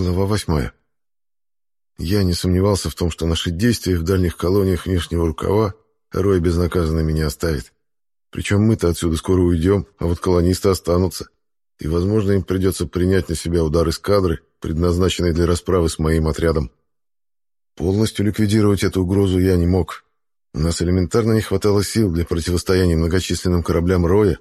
Глава восьмая. Я не сомневался в том, что наши действия в дальних колониях внешнего рукава Рой безнаказанными не оставит. Причем мы-то отсюда скоро уйдем, а вот колонисты останутся. И, возможно, им придется принять на себя удар эскадры, предназначенной для расправы с моим отрядом. Полностью ликвидировать эту угрозу я не мог. У нас элементарно не хватало сил для противостояния многочисленным кораблям Роя,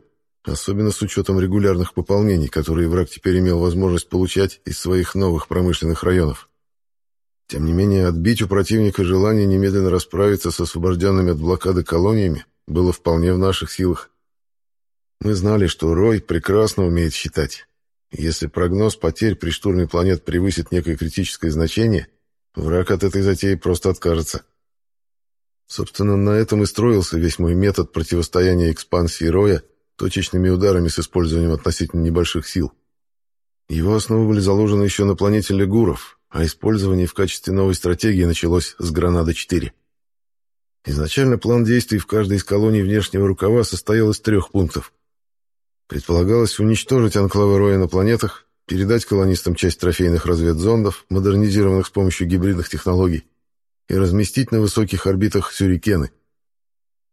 особенно с учетом регулярных пополнений, которые враг теперь имел возможность получать из своих новых промышленных районов. Тем не менее, отбить у противника желание немедленно расправиться с освобожденными от блокады колониями было вполне в наших силах. Мы знали, что Рой прекрасно умеет считать. Если прогноз потерь при штурме планет превысит некое критическое значение, враг от этой затеи просто откажется. Собственно, на этом и строился весь мой метод противостояния экспансии Роя точечными ударами с использованием относительно небольших сил. Его основы были заложены еще на планете Легуров, а использование в качестве новой стратегии началось с Гранада-4. Изначально план действий в каждой из колоний внешнего рукава состоял из трех пунктов. Предполагалось уничтожить анклавы Роя на планетах, передать колонистам часть трофейных разведзондов, модернизированных с помощью гибридных технологий, и разместить на высоких орбитах сюрикены.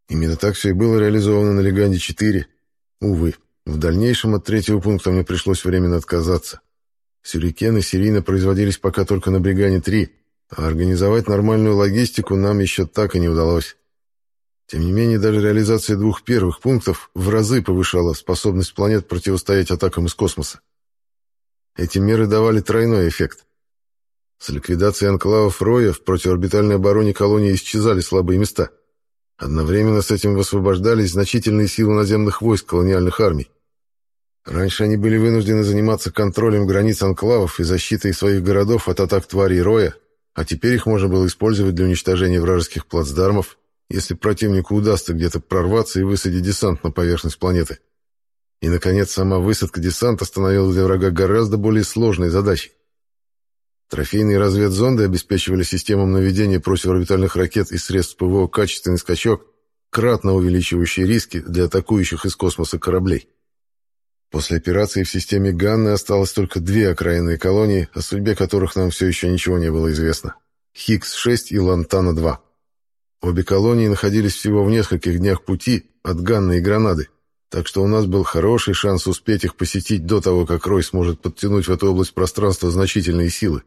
Именно так все и было реализовано на Леганде-4. Увы, в дальнейшем от третьего пункта мне пришлось временно отказаться. Сюрикены серийно производились пока только на Бригане-3, а организовать нормальную логистику нам еще так и не удалось. Тем не менее, даже реализация двух первых пунктов в разы повышала способность планет противостоять атакам из космоса. Эти меры давали тройной эффект. С ликвидацией анклавов Роя в противоорбитальной обороне колонии исчезали слабые места. Одновременно с этим высвобождались значительные силы наземных войск колониальных армий. Раньше они были вынуждены заниматься контролем границ анклавов и защитой своих городов от атак тварей Роя, а теперь их можно было использовать для уничтожения вражеских плацдармов, если противнику удастся где-то прорваться и высадить десант на поверхность планеты. И, наконец, сама высадка десанта становилась для врага гораздо более сложной задачей. Трофейные разведзонды обеспечивали системам наведения противорбитальных ракет и средств ПВО качественный скачок, кратно увеличивающий риски для атакующих из космоса кораблей. После операции в системе Ганны осталось только две окраинные колонии, о судьбе которых нам все еще ничего не было известно. Хиггс-6 и Лантана-2. Обе колонии находились всего в нескольких днях пути от Ганны и Гранады, так что у нас был хороший шанс успеть их посетить до того, как Рой сможет подтянуть в эту область пространства значительные силы.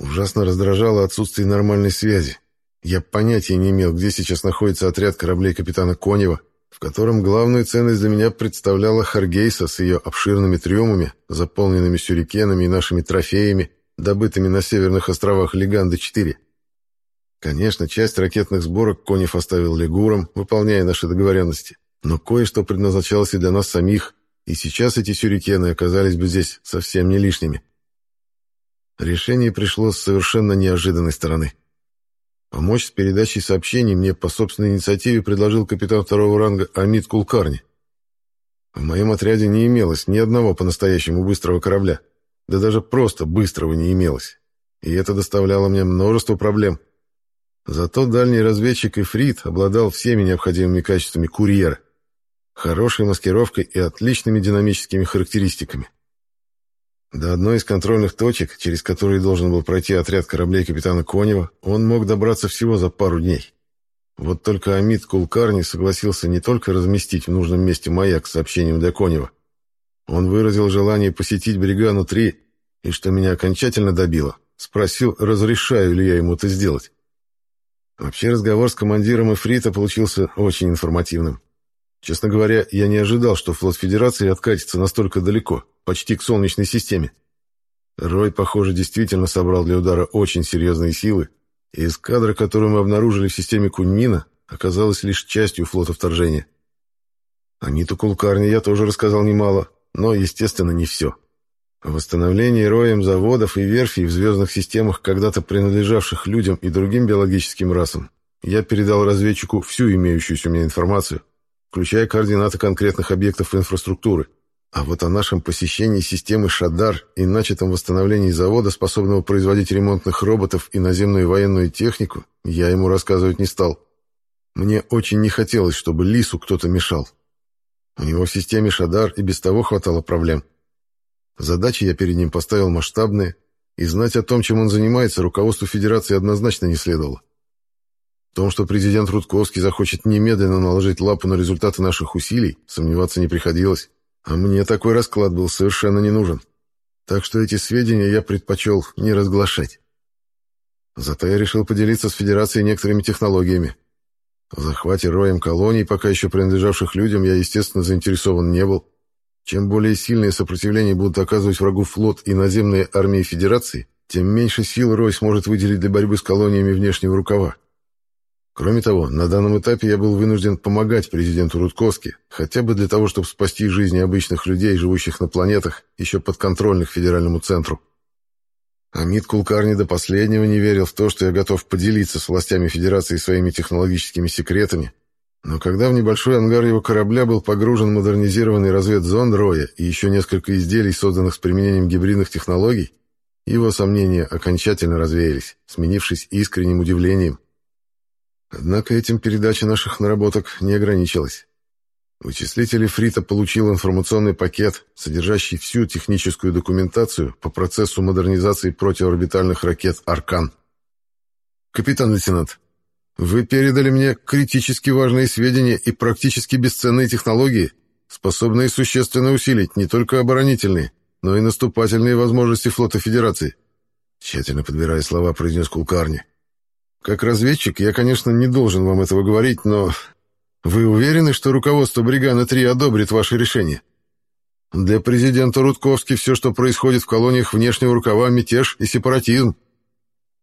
Ужасно раздражало отсутствие нормальной связи. Я понятия не имел, где сейчас находится отряд кораблей капитана Конева, в котором главную ценность для меня представляла Харгейса с ее обширными трюмами, заполненными сюрикенами и нашими трофеями, добытыми на северных островах Леганды-4. Конечно, часть ракетных сборок Конев оставил Легурам, выполняя наши договоренности, но кое-что предназначалось и для нас самих, и сейчас эти сюрикены оказались бы здесь совсем не лишними. Решение пришло с совершенно неожиданной стороны. Помочь с передачей сообщений мне по собственной инициативе предложил капитан второго ранга Амид Кулкарни. В моем отряде не имелось ни одного по-настоящему быстрого корабля, да даже просто быстрого не имелось. И это доставляло мне множество проблем. Зато дальний разведчик Ифрит обладал всеми необходимыми качествами курьера, хорошей маскировкой и отличными динамическими характеристиками. До одной из контрольных точек, через которые должен был пройти отряд кораблей капитана Конева, он мог добраться всего за пару дней. Вот только Амид Кулкарни согласился не только разместить в нужном месте маяк с сообщением для Конева. Он выразил желание посетить Бригану-3, и, что меня окончательно добило, спросил, разрешаю ли я ему это сделать. Вообще разговор с командиром Эфрита получился очень информативным. Честно говоря, я не ожидал, что флот Федерации откатится настолько далеко, почти к Солнечной системе. Рой, похоже, действительно собрал для удара очень серьезные силы, и эскадра, которую мы обнаружили в системе Куньмина, оказалась лишь частью флота вторжения. О Ниту Кулкарне я тоже рассказал немало, но, естественно, не все. О восстановлении роем заводов и верфей в звездных системах, когда-то принадлежавших людям и другим биологическим расам, я передал разведчику всю имеющуюся у меня информацию, включая координаты конкретных объектов инфраструктуры. А вот о нашем посещении системы Шадар и начатом восстановлении завода, способного производить ремонтных роботов и наземную военную технику, я ему рассказывать не стал. Мне очень не хотелось, чтобы Лису кто-то мешал. У него в системе Шадар и без того хватало проблем. Задачи я перед ним поставил масштабные, и знать о том, чем он занимается, руководству Федерации однозначно не следовало. В том, что президент Рудковский захочет немедленно наложить лапу на результаты наших усилий, сомневаться не приходилось. А мне такой расклад был совершенно не нужен. Так что эти сведения я предпочел не разглашать. Зато я решил поделиться с Федерацией некоторыми технологиями. В захвате роем колоний, пока еще принадлежавших людям, я, естественно, заинтересован не был. Чем более сильное сопротивление будут оказывать врагу флот и наземные армии Федерации, тем меньше сил Рой сможет выделить для борьбы с колониями внешнего рукава. Кроме того, на данном этапе я был вынужден помогать президенту Рудковски, хотя бы для того, чтобы спасти жизни обычных людей, живущих на планетах, еще подконтрольных федеральному центру. Амид Кулкарни до последнего не верил в то, что я готов поделиться с властями Федерации своими технологическими секретами, но когда в небольшой ангар его корабля был погружен модернизированный разведзонд Роя и еще несколько изделий, созданных с применением гибридных технологий, его сомнения окончательно развеялись, сменившись искренним удивлением – Однако этим передача наших наработок не ограничилась. Вычислитель Фрита получил информационный пакет, содержащий всю техническую документацию по процессу модернизации противорбитальных ракет «Аркан». «Капитан-лейтенант, вы передали мне критически важные сведения и практически бесценные технологии, способные существенно усилить не только оборонительные, но и наступательные возможности флота Федерации», тщательно подбирая слова, произнес Кулкарни. Как разведчик, я, конечно, не должен вам этого говорить, но вы уверены, что руководство Бригана-3 одобрит ваше решение? Для президента Рудковски все, что происходит в колониях внешнего рукава, мятеж и сепаратизм.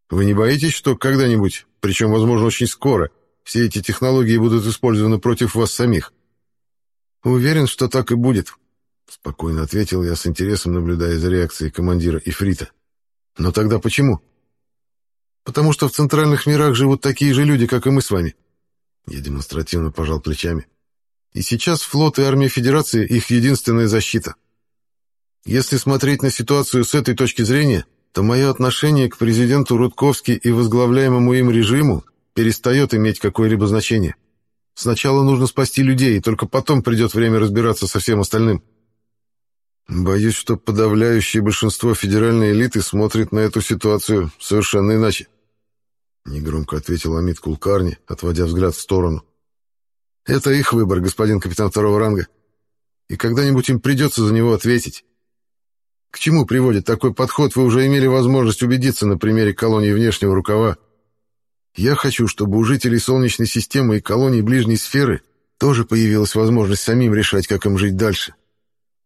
Вы не боитесь, что когда-нибудь, причем, возможно, очень скоро, все эти технологии будут использованы против вас самих? Уверен, что так и будет, спокойно ответил я с интересом, наблюдая за реакцией командира Ифрита. Но тогда почему? Потому что в центральных мирах живут такие же люди, как и мы с вами. Я демонстративно пожал плечами. И сейчас флот и армия Федерации — их единственная защита. Если смотреть на ситуацию с этой точки зрения, то мое отношение к президенту Рудковски и возглавляемому им режиму перестает иметь какое-либо значение. Сначала нужно спасти людей, и только потом придет время разбираться со всем остальным. Боюсь, что подавляющее большинство федеральной элиты смотрит на эту ситуацию совершенно иначе. Негромко ответил Амид Кулкарни, отводя взгляд в сторону. «Это их выбор, господин капитан второго ранга. И когда-нибудь им придется за него ответить. К чему приводит такой подход, вы уже имели возможность убедиться на примере колонии внешнего рукава. Я хочу, чтобы у жителей Солнечной системы и колоний ближней сферы тоже появилась возможность самим решать, как им жить дальше.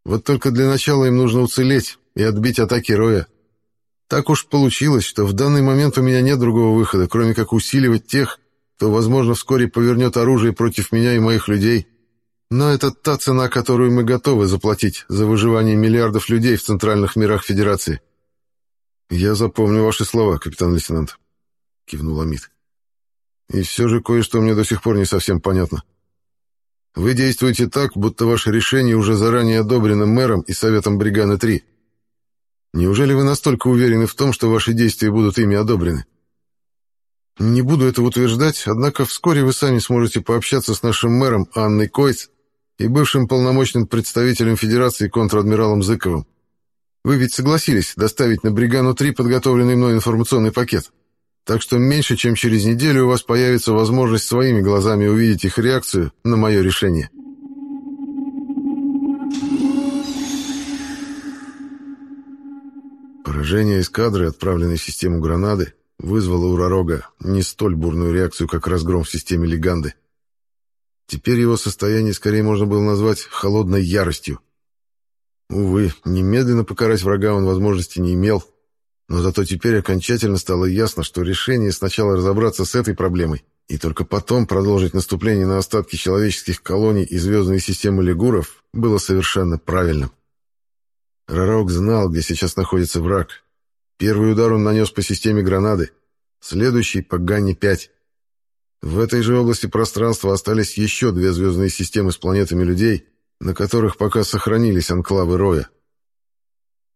Вот только для начала им нужно уцелеть и отбить атаки Роя. Так уж получилось, что в данный момент у меня нет другого выхода, кроме как усиливать тех, кто, возможно, вскоре повернет оружие против меня и моих людей. Но это та цена, которую мы готовы заплатить за выживание миллиардов людей в центральных мирах Федерации. «Я запомню ваши слова, капитан-лейтенант», — кивнул Амид. «И все же кое-что мне до сих пор не совсем понятно. Вы действуете так, будто ваше решение уже заранее одобрено мэром и советом Бриганы-3. Неужели вы настолько уверены в том, что ваши действия будут ими одобрены? Не буду этого утверждать, однако вскоре вы сами сможете пообщаться с нашим мэром Анной Койц и бывшим полномочным представителем Федерации контр-адмиралом Зыковым. Вы ведь согласились доставить на Бригану-3 подготовленный мной информационный пакет. Так что меньше, чем через неделю у вас появится возможность своими глазами увидеть их реакцию на мое решение. Поражение эскадры, отправленной в систему гранады, вызвало у Ророга не столь бурную реакцию, как разгром в системе Леганды. Теперь его состояние скорее можно было назвать холодной яростью. Увы, немедленно покарать врага он возможности не имел, но зато теперь окончательно стало ясно, что решение сначала разобраться с этой проблемой и только потом продолжить наступление на остатки человеческих колоний и звездной системы Лигуров было совершенно правильным. Ророк знал, где сейчас находится враг. Первый удар он нанес по системе гранады, следующий — по Ганни-5. В этой же области пространства остались еще две звездные системы с планетами людей, на которых пока сохранились анклавы Роя.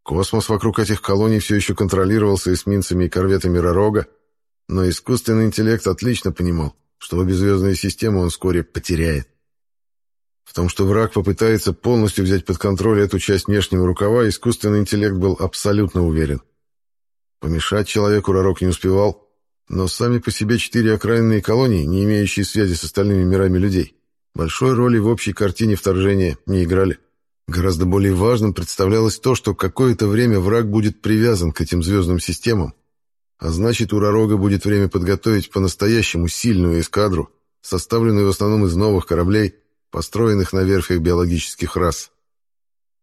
Космос вокруг этих колоний все еще контролировался эсминцами и корветами Ророга, но искусственный интеллект отлично понимал, что обе звездные системы он вскоре потеряет. В том, что враг попытается полностью взять под контроль эту часть внешнего рукава, искусственный интеллект был абсолютно уверен. Помешать человеку Ророк не успевал, но сами по себе четыре окраинные колонии, не имеющие связи с остальными мирами людей, большой роли в общей картине вторжения не играли. Гораздо более важным представлялось то, что какое-то время враг будет привязан к этим звездным системам, а значит, у Ророга будет время подготовить по-настоящему сильную эскадру, составленную в основном из новых кораблей, построенных на верфях биологических рас.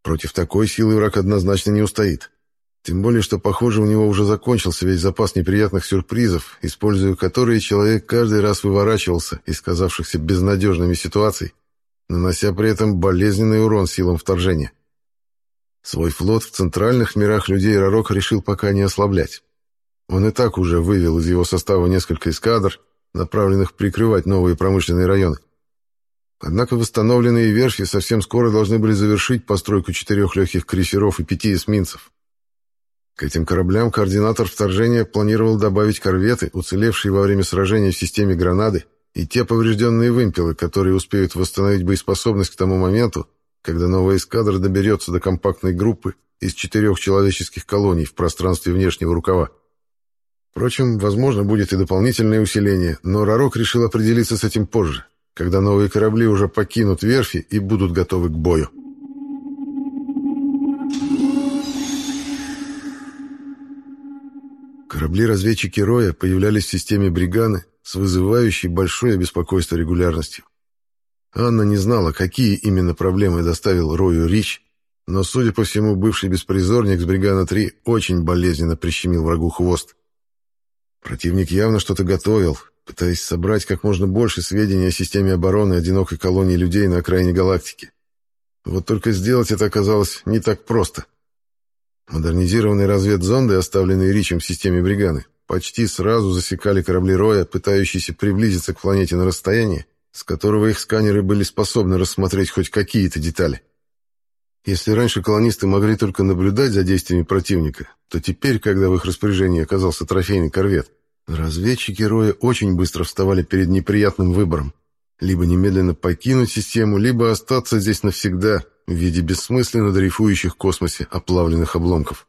Против такой силы враг однозначно не устоит. Тем более, что, похоже, у него уже закончился весь запас неприятных сюрпризов, используя которые человек каждый раз выворачивался из казавшихся безнадежными ситуаций, нанося при этом болезненный урон силам вторжения. Свой флот в центральных мирах людей Ророк решил пока не ослаблять. Он и так уже вывел из его состава несколько эскадр, направленных прикрывать новые промышленные районы. Однако восстановленные верфи совсем скоро должны были завершить постройку четырех легких крейсеров и пяти эсминцев. К этим кораблям координатор вторжения планировал добавить корветы, уцелевшие во время сражения в системе «Гранады», и те поврежденные вымпелы, которые успеют восстановить боеспособность к тому моменту, когда новая эскадра доберется до компактной группы из четырех человеческих колоний в пространстве внешнего рукава. Впрочем, возможно, будет и дополнительное усиление, но Ророк решил определиться с этим позже, когда новые корабли уже покинут верфи и будут готовы к бою. Корабли-разведчики Роя появлялись в системе Бриганы с вызывающей большое беспокойство регулярностью. Анна не знала, какие именно проблемы доставил Рою Рич, но, судя по всему, бывший беспризорник с Бригана-3 очень болезненно прищемил врагу хвост. Противник явно что-то готовил, пытаясь собрать как можно больше сведений о системе обороны одинокой колонии людей на окраине галактики. Вот только сделать это оказалось не так просто. Модернизированные разведзонды, оставленные Ричем в системе Бриганы, почти сразу засекали корабли Роя, пытающиеся приблизиться к планете на расстояние, с которого их сканеры были способны рассмотреть хоть какие-то детали. Если раньше колонисты могли только наблюдать за действиями противника, то теперь, когда в их распоряжении оказался трофейный корвет, разведчики Роя очень быстро вставали перед неприятным выбором. Либо немедленно покинуть систему, либо остаться здесь навсегда в виде бессмысленно дрейфующих в космосе оплавленных обломков.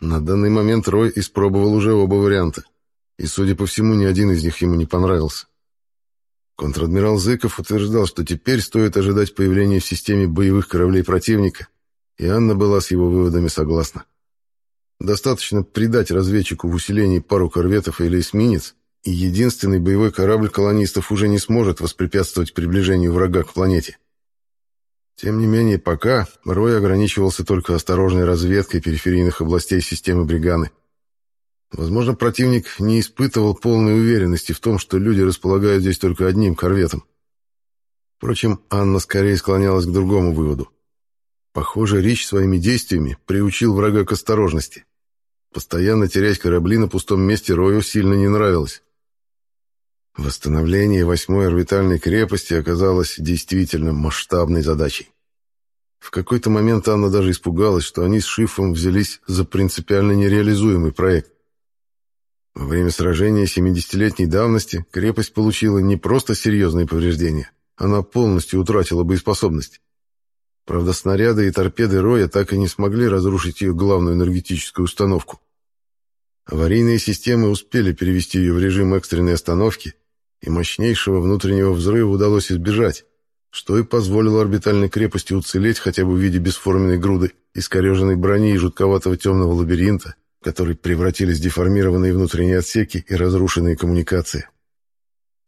На данный момент Рой испробовал уже оба варианта, и, судя по всему, ни один из них ему не понравился. Контр-адмирал Зыков утверждал, что теперь стоит ожидать появления в системе боевых кораблей противника, и Анна была с его выводами согласна. Достаточно придать разведчику в усилении пару корветов или эсминец, и единственный боевой корабль колонистов уже не сможет воспрепятствовать приближению врага к планете. Тем не менее, пока Рой ограничивался только осторожной разведкой периферийных областей системы Бриганы. Возможно, противник не испытывал полной уверенности в том, что люди располагают здесь только одним корветом. Впрочем, Анна скорее склонялась к другому выводу. Похоже, Рич своими действиями приучил врага к осторожности. Постоянно терять корабли на пустом месте Рою сильно не нравилось. Восстановление восьмой орбитальной крепости оказалось действительно масштабной задачей. В какой-то момент Анна даже испугалась, что они с Шифом взялись за принципиально нереализуемый проект. Во время сражения 70-летней давности крепость получила не просто серьезные повреждения, она полностью утратила боеспособность. Правда, снаряды и торпеды Роя так и не смогли разрушить ее главную энергетическую установку. Аварийные системы успели перевести ее в режим экстренной остановки, и мощнейшего внутреннего взрыва удалось избежать, что и позволило орбитальной крепости уцелеть хотя бы в виде бесформенной груды искореженной брони и жутковатого темного лабиринта, в который превратились деформированные внутренние отсеки и разрушенные коммуникации.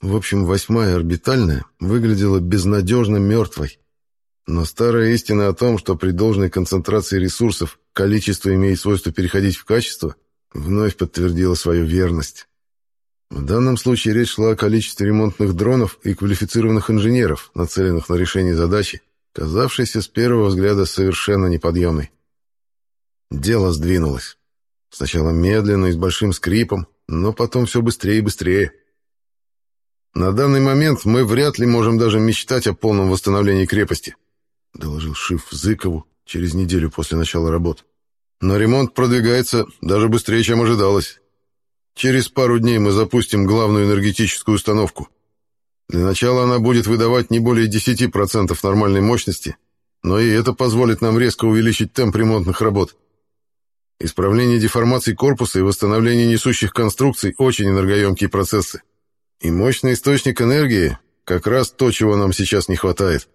В общем, восьмая орбитальная выглядела безнадежно мертвой. Но старая истина о том, что при должной концентрации ресурсов количество имеет свойство переходить в качество, вновь подтвердила свою верность. В данном случае речь шла о количестве ремонтных дронов и квалифицированных инженеров, нацеленных на решение задачи, казавшейся с первого взгляда совершенно неподъемной. Дело сдвинулось. Сначала медленно и с большим скрипом, но потом все быстрее и быстрее. «На данный момент мы вряд ли можем даже мечтать о полном восстановлении крепости», доложил Шиф Зыкову через неделю после начала работ. «Но ремонт продвигается даже быстрее, чем ожидалось. Через пару дней мы запустим главную энергетическую установку. Для начала она будет выдавать не более 10% нормальной мощности, но и это позволит нам резко увеличить темп ремонтных работ. Исправление деформаций корпуса и восстановление несущих конструкций – очень энергоемкие процессы. И мощный источник энергии – как раз то, чего нам сейчас не хватает.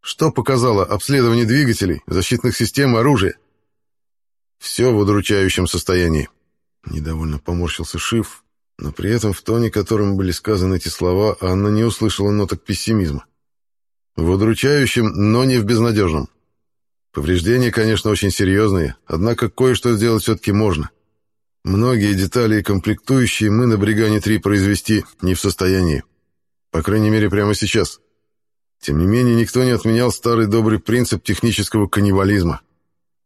Что показало обследование двигателей, защитных систем и оружия? Все в удручающем состоянии. Недовольно поморщился Шиф, но при этом в тоне, которым были сказаны эти слова, Анна не услышала ноток пессимизма. В удручающем, но не в безнадежном. Повреждения, конечно, очень серьезные, однако кое-что сделать все-таки можно. Многие детали и комплектующие мы на Бригане-3 произвести не в состоянии. По крайней мере, прямо сейчас. Тем не менее, никто не отменял старый добрый принцип технического каннибализма.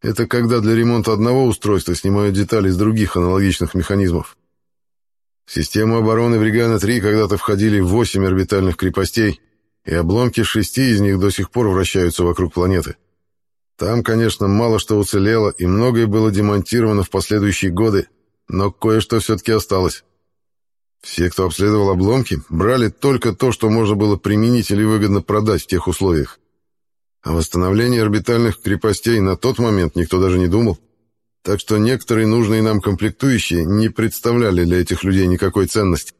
Это когда для ремонта одного устройства снимают детали из других аналогичных механизмов. В систему обороны Бригана-3 когда-то входили восемь орбитальных крепостей, и обломки шести из них до сих пор вращаются вокруг планеты. Там, конечно, мало что уцелело, и многое было демонтировано в последующие годы, но кое-что все-таки осталось. Все, кто обследовал обломки, брали только то, что можно было применить или выгодно продать в тех условиях. О восстановлении орбитальных крепостей на тот момент никто даже не думал. Так что некоторые нужные нам комплектующие не представляли для этих людей никакой ценности.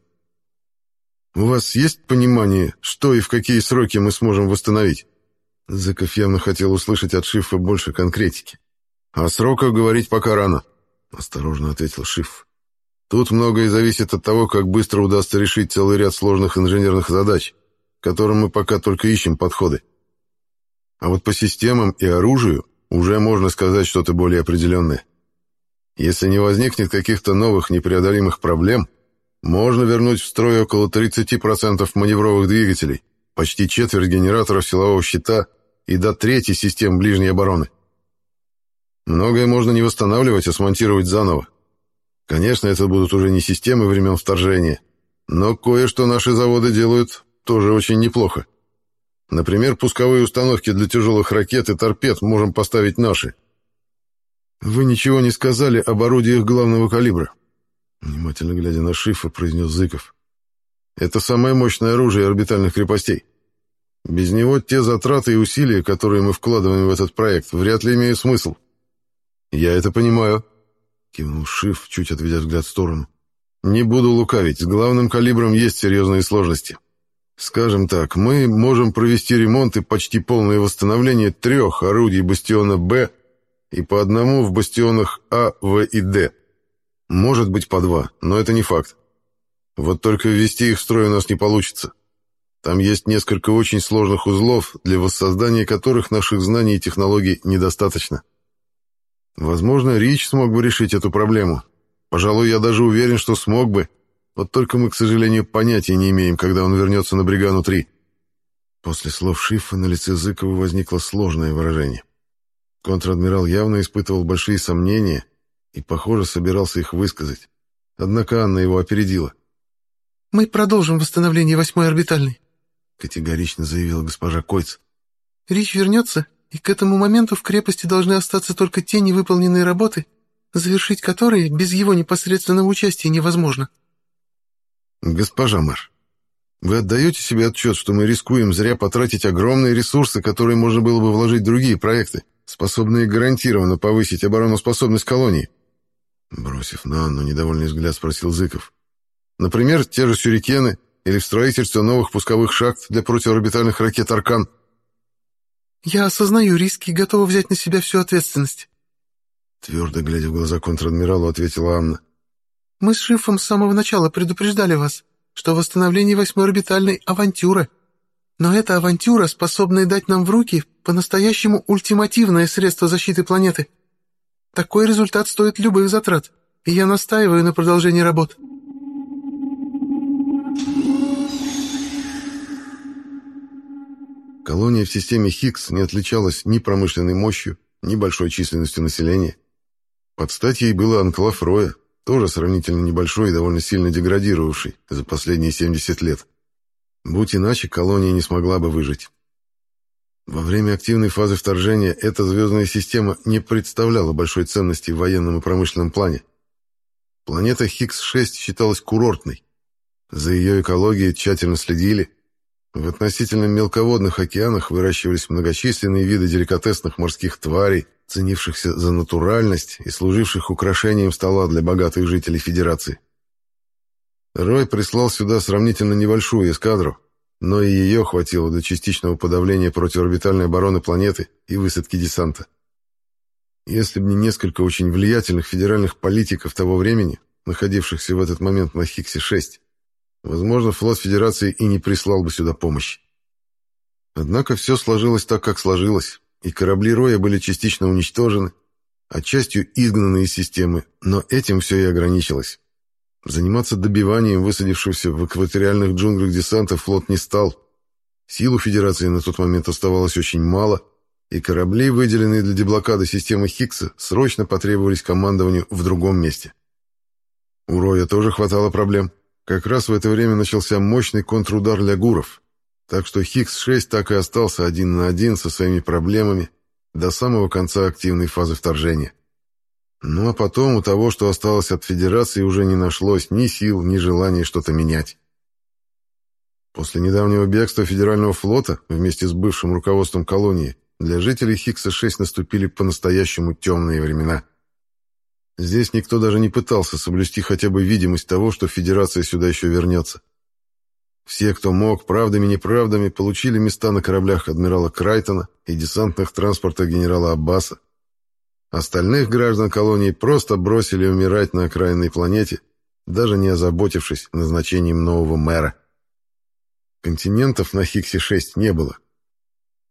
«У вас есть понимание, что и в какие сроки мы сможем восстановить?» Зыков явно хотел услышать от Шифа больше конкретики. «О сроках говорить пока рано», — осторожно ответил Шиф. «Тут многое зависит от того, как быстро удастся решить целый ряд сложных инженерных задач, которым мы пока только ищем подходы. А вот по системам и оружию уже можно сказать что-то более определенное. Если не возникнет каких-то новых непреодолимых проблем, можно вернуть в строй около 30% маневровых двигателей, почти четверть генераторов силового щита и до трети систем ближней обороны. Многое можно не восстанавливать, а смонтировать заново. Конечно, это будут уже не системы времен вторжения, но кое-что наши заводы делают тоже очень неплохо. Например, пусковые установки для тяжелых ракет и торпед можем поставить наши. Вы ничего не сказали об орудиях главного калибра. Внимательно глядя на Шифа, произнес Зыков. Это самое мощное оружие орбитальных крепостей. Без него те затраты и усилия, которые мы вкладываем в этот проект, вряд ли имеют смысл. Я это понимаю, кивнул Шиф, чуть отведя взгляд в сторону. Не буду лукавить, с главным калибром есть серьезные сложности. Скажем так, мы можем провести ремонт и почти полное восстановление трех орудий бастиона «Б» и по одному в бастионах А, В и Д. Может быть, по два, но это не факт. Вот только ввести их в строй у нас не получится. Там есть несколько очень сложных узлов, для воссоздания которых наших знаний и технологий недостаточно. Возможно, Рич смог бы решить эту проблему. Пожалуй, я даже уверен, что смог бы. Вот только мы, к сожалению, понятия не имеем, когда он вернется на Бригану-3. После слов Шифа на лице Зыкова возникло сложное выражение. Контр-адмирал явно испытывал большие сомнения и, похоже, собирался их высказать. Однако Анна его опередила. «Мы продолжим восстановление восьмой орбитальной», — категорично заявила госпожа Койц. «Рич вернется, и к этому моменту в крепости должны остаться только те невыполненные работы, завершить которые без его непосредственного участия невозможно». «Госпожа мэр, вы отдаете себе отчет, что мы рискуем зря потратить огромные ресурсы, которые можно было бы вложить в другие проекты?» способные гарантированно повысить обороноспособность колонии? Бросив на Анну недовольный взгляд, спросил Зыков. Например, те же сюрикены или в строительство новых пусковых шахт для противорбитальных ракет «Аркан». «Я осознаю риски и готова взять на себя всю ответственность», твердо глядя в глаза контр-адмиралу, ответила Анна. «Мы с Шифом с самого начала предупреждали вас, что восстановление восьмой орбитальной — авантюра, но эта авантюра, способная дать нам в руки по-настоящему ультимативное средство защиты планеты. Такой результат стоит любых затрат, и я настаиваю на продолжении работ. Колония в системе Хиггс не отличалась ни промышленной мощью, ни большой численностью населения. Под стать ей было анклав Роя, тоже сравнительно небольшой и довольно сильно деградировавший за последние 70 лет. Будь иначе, колония не смогла бы выжить. Во время активной фазы вторжения эта звездная система не представляла большой ценности в военном и промышленном плане. Планета Хикс-6 считалась курортной. За ее экологией тщательно следили. В относительно мелководных океанах выращивались многочисленные виды деликатесных морских тварей, ценившихся за натуральность и служивших украшением стола для богатых жителей Федерации. Рой прислал сюда сравнительно небольшую эскадру, но и ее хватило для частичного подавления противорбитальной обороны планеты и высадки десанта. Если бы не несколько очень влиятельных федеральных политиков того времени, находившихся в этот момент на Хиксе-6, возможно, флот Федерации и не прислал бы сюда помощи. Однако все сложилось так, как сложилось, и корабли Роя были частично уничтожены, а частью изгнаны из системы, но этим все и ограничилось. Заниматься добиванием высадившегося в экваториальных джунглях десанта флот не стал. Сил у Федерации на тот момент оставалось очень мало, и корабли, выделенные для деблокады системы Хиггса, срочно потребовались командованию в другом месте. У Роя тоже хватало проблем. Как раз в это время начался мощный контрудар лягуров, так что Хиггс-6 так и остался один на один со своими проблемами до самого конца активной фазы вторжения. Ну а потом у того, что осталось от Федерации, уже не нашлось ни сил, ни желания что-то менять. После недавнего бегства Федерального флота вместе с бывшим руководством колонии для жителей Хиггса-6 наступили по-настоящему темные времена. Здесь никто даже не пытался соблюсти хотя бы видимость того, что Федерация сюда еще вернется. Все, кто мог, правдами-неправдами, получили места на кораблях адмирала Крайтона и десантных транспортах генерала Аббаса, Остальных граждан колонии просто бросили умирать на окраинной планете, даже не озаботившись назначением нового мэра. Континентов на Хиксе-6 не было.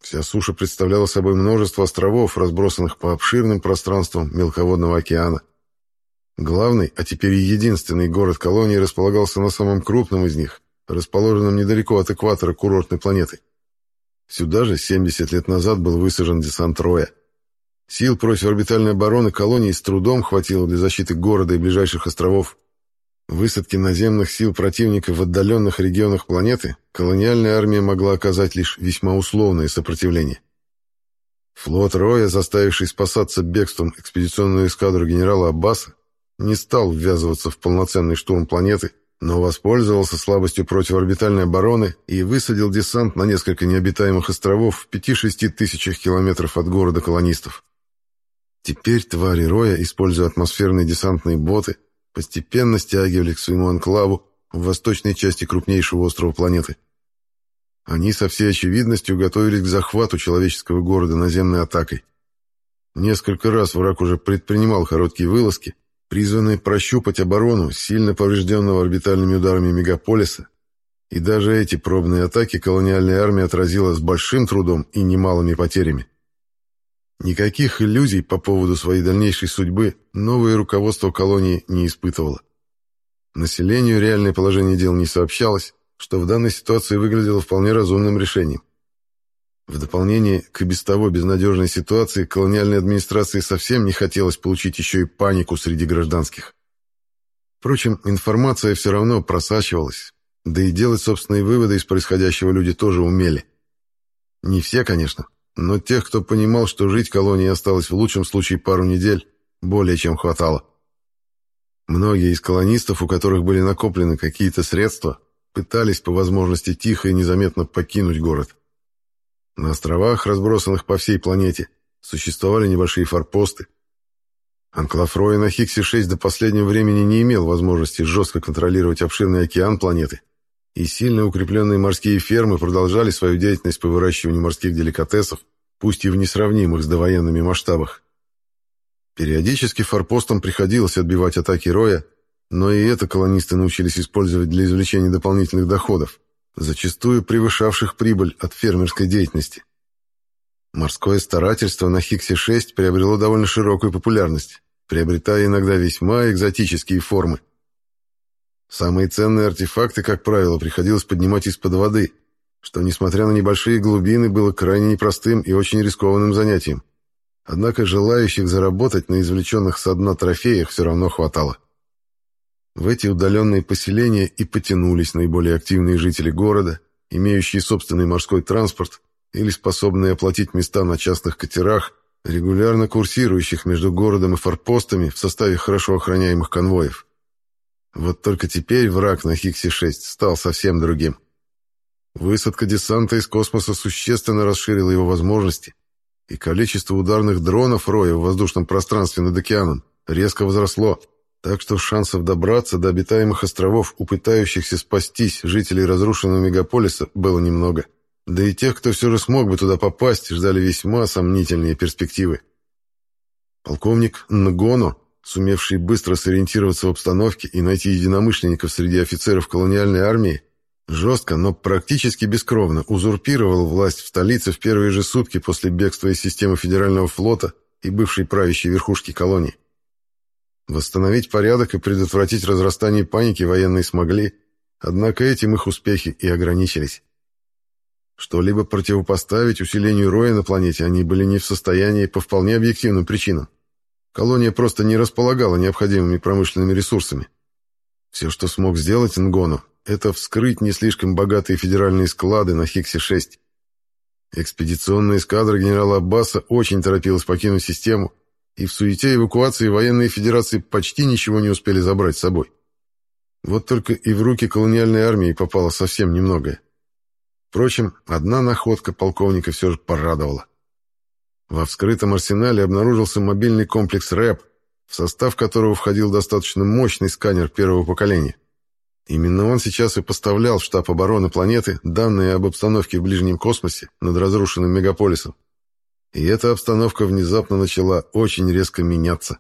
Вся суша представляла собой множество островов, разбросанных по обширным пространствам мелководного океана. Главный, а теперь и единственный город колонии располагался на самом крупном из них, расположенном недалеко от экватора курортной планеты. Сюда же 70 лет назад был высажен десант Роя. Сил противоорбитальной обороны колонии с трудом хватило для защиты города и ближайших островов. Высадки наземных сил противника в отдаленных регионах планеты колониальная армия могла оказать лишь весьма условное сопротивление. Флот Роя, заставивший спасаться бегством экспедиционную эскадру генерала Аббаса, не стал ввязываться в полноценный штурм планеты, но воспользовался слабостью противоорбитальной обороны и высадил десант на несколько необитаемых островов в 5-6 тысячах километров от города колонистов. Теперь твари Роя, используя атмосферные десантные боты, постепенно стягивали к своему анклаву в восточной части крупнейшего острова планеты. Они со всей очевидностью готовились к захвату человеческого города наземной атакой. Несколько раз враг уже предпринимал короткие вылазки, призванные прощупать оборону сильно поврежденного орбитальными ударами мегаполиса, и даже эти пробные атаки колониальная армия отразила с большим трудом и немалыми потерями. Никаких иллюзий по поводу своей дальнейшей судьбы новое руководство колонии не испытывало. Населению реальное положение дел не сообщалось, что в данной ситуации выглядело вполне разумным решением. В дополнение к и без того безнадежной ситуации колониальной администрации совсем не хотелось получить еще и панику среди гражданских. Впрочем, информация все равно просачивалась, да и делать собственные выводы из происходящего люди тоже умели. Не все, конечно, но тех, кто понимал, что жить колонии осталось в лучшем случае пару недель, более чем хватало. Многие из колонистов, у которых были накоплены какие-то средства, пытались по возможности тихо и незаметно покинуть город. На островах, разбросанных по всей планете, существовали небольшие форпосты. Анклав Роя на Хиксе-6 до последнего времени не имел возможности жестко контролировать обширный океан планеты – и сильно укрепленные морские фермы продолжали свою деятельность по выращиванию морских деликатесов, пусть и в несравнимых с довоенными масштабах. Периодически форпостам приходилось отбивать атаки Роя, но и это колонисты научились использовать для извлечения дополнительных доходов, зачастую превышавших прибыль от фермерской деятельности. Морское старательство на Хиксе-6 приобрело довольно широкую популярность, приобретая иногда весьма экзотические формы – Самые ценные артефакты, как правило, приходилось поднимать из-под воды, что, несмотря на небольшие глубины, было крайне непростым и очень рискованным занятием. Однако желающих заработать на извлеченных со дна трофеях все равно хватало. В эти удаленные поселения и потянулись наиболее активные жители города, имеющие собственный морской транспорт или способные оплатить места на частных катерах, регулярно курсирующих между городом и форпостами в составе хорошо охраняемых конвоев. Вот только теперь враг на Хиксе-6 стал совсем другим. Высадка десанта из космоса существенно расширила его возможности, и количество ударных дронов Роя в воздушном пространстве над океаном резко возросло, так что шансов добраться до обитаемых островов у пытающихся спастись жителей разрушенного мегаполиса было немного. Да и тех, кто все же смог бы туда попасть, ждали весьма сомнительные перспективы. Полковник Нгоно, сумевший быстро сориентироваться в обстановке и найти единомышленников среди офицеров колониальной армии, жестко, но практически бескровно узурпировал власть в столице в первые же сутки после бегства из системы Федерального флота и бывшей правящей верхушки колонии. Восстановить порядок и предотвратить разрастание паники военные смогли, однако этим их успехи и ограничились. Что-либо противопоставить усилению роя на планете они были не в состоянии по вполне объективным причинам. Колония просто не располагала необходимыми промышленными ресурсами. Все, что смог сделать Нгону, это вскрыть не слишком богатые федеральные склады на Хиксе-6. Экспедиционная эскадра генерала Аббаса очень торопилась покинуть систему, и в суете эвакуации военные федерации почти ничего не успели забрать с собой. Вот только и в руки колониальной армии попало совсем немногое. Впрочем, одна находка полковника все же порадовала. Во вскрытом арсенале обнаружился мобильный комплекс РЭП, в состав которого входил достаточно мощный сканер первого поколения. Именно он сейчас и поставлял в штаб обороны планеты данные об обстановке в ближнем космосе над разрушенным мегаполисом. И эта обстановка внезапно начала очень резко меняться.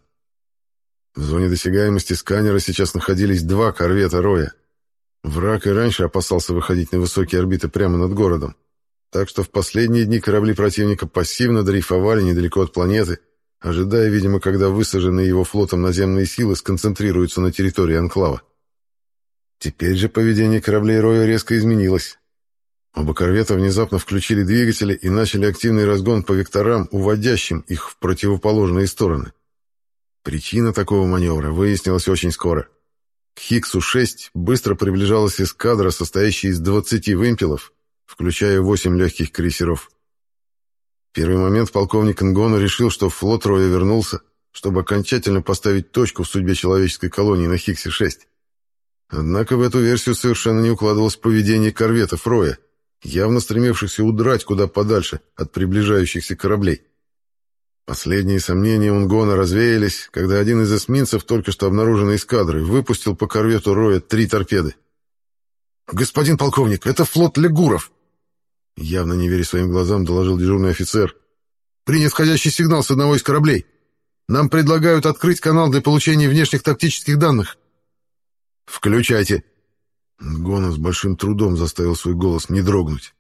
В зоне досягаемости сканера сейчас находились два корвета Роя. Враг и раньше опасался выходить на высокие орбиты прямо над городом. Так что в последние дни корабли противника пассивно дрейфовали недалеко от планеты, ожидая, видимо, когда высаженные его флотом наземные силы сконцентрируются на территории Анклава. Теперь же поведение кораблей Роя резко изменилось. Оба корвета внезапно включили двигатели и начали активный разгон по векторам, уводящим их в противоположные стороны. Причина такого маневра выяснилась очень скоро. К Хиксу-6 быстро приближалась эскадра, состоящая из 20 вымпелов, включая 8 легких крейсеров. В первый момент полковник Нгону решил, что флот Роя вернулся, чтобы окончательно поставить точку в судьбе человеческой колонии на Хиксе-6. Однако в эту версию совершенно не укладывалось поведение корветов Роя, явно стремившихся удрать куда подальше от приближающихся кораблей. Последние сомнения Унгона развеялись, когда один из эсминцев только что обнаруженной эскадры выпустил по корвету Роя три торпеды. «Господин полковник, это флот Легуров!» Явно не веря своим глазам, доложил дежурный офицер. «Принят входящий сигнал с одного из кораблей. Нам предлагают открыть канал для получения внешних тактических данных. «Включайте!» Гона с большим трудом заставил свой голос не дрогнуть.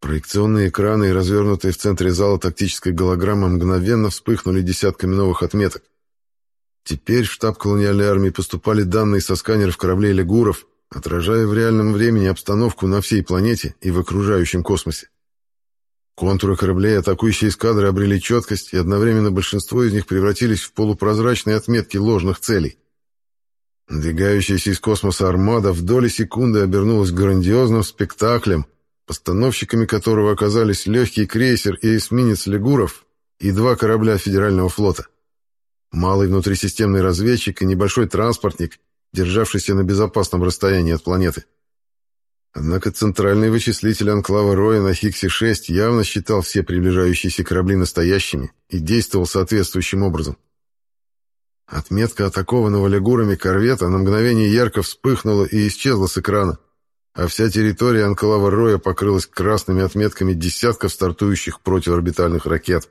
Проекционные экраны и развернутые в центре зала тактической голограммы мгновенно вспыхнули десятками новых отметок. Теперь в штаб колониальной армии поступали данные со сканеров кораблей «Легуров», отражая в реальном времени обстановку на всей планете и в окружающем космосе. Контуры кораблей атакующей эскадры обрели четкость, и одновременно большинство из них превратились в полупрозрачные отметки ложных целей. Двигающаяся из космоса армада в доли секунды обернулась грандиозным спектаклем, постановщиками которого оказались легкий крейсер и эсминец «Легуров» и два корабля Федерального флота. Малый внутрисистемный разведчик и небольшой транспортник, державшийся на безопасном расстоянии от планеты. Однако центральный вычислитель анклава Роя на Хиксе-6 явно считал все приближающиеся корабли настоящими и действовал соответствующим образом. Отметка атакованного лягурами корвета на мгновение ярко вспыхнула и исчезла с экрана, а вся территория Анклава Роя покрылась красными отметками десятков стартующих противоорбитальных ракет.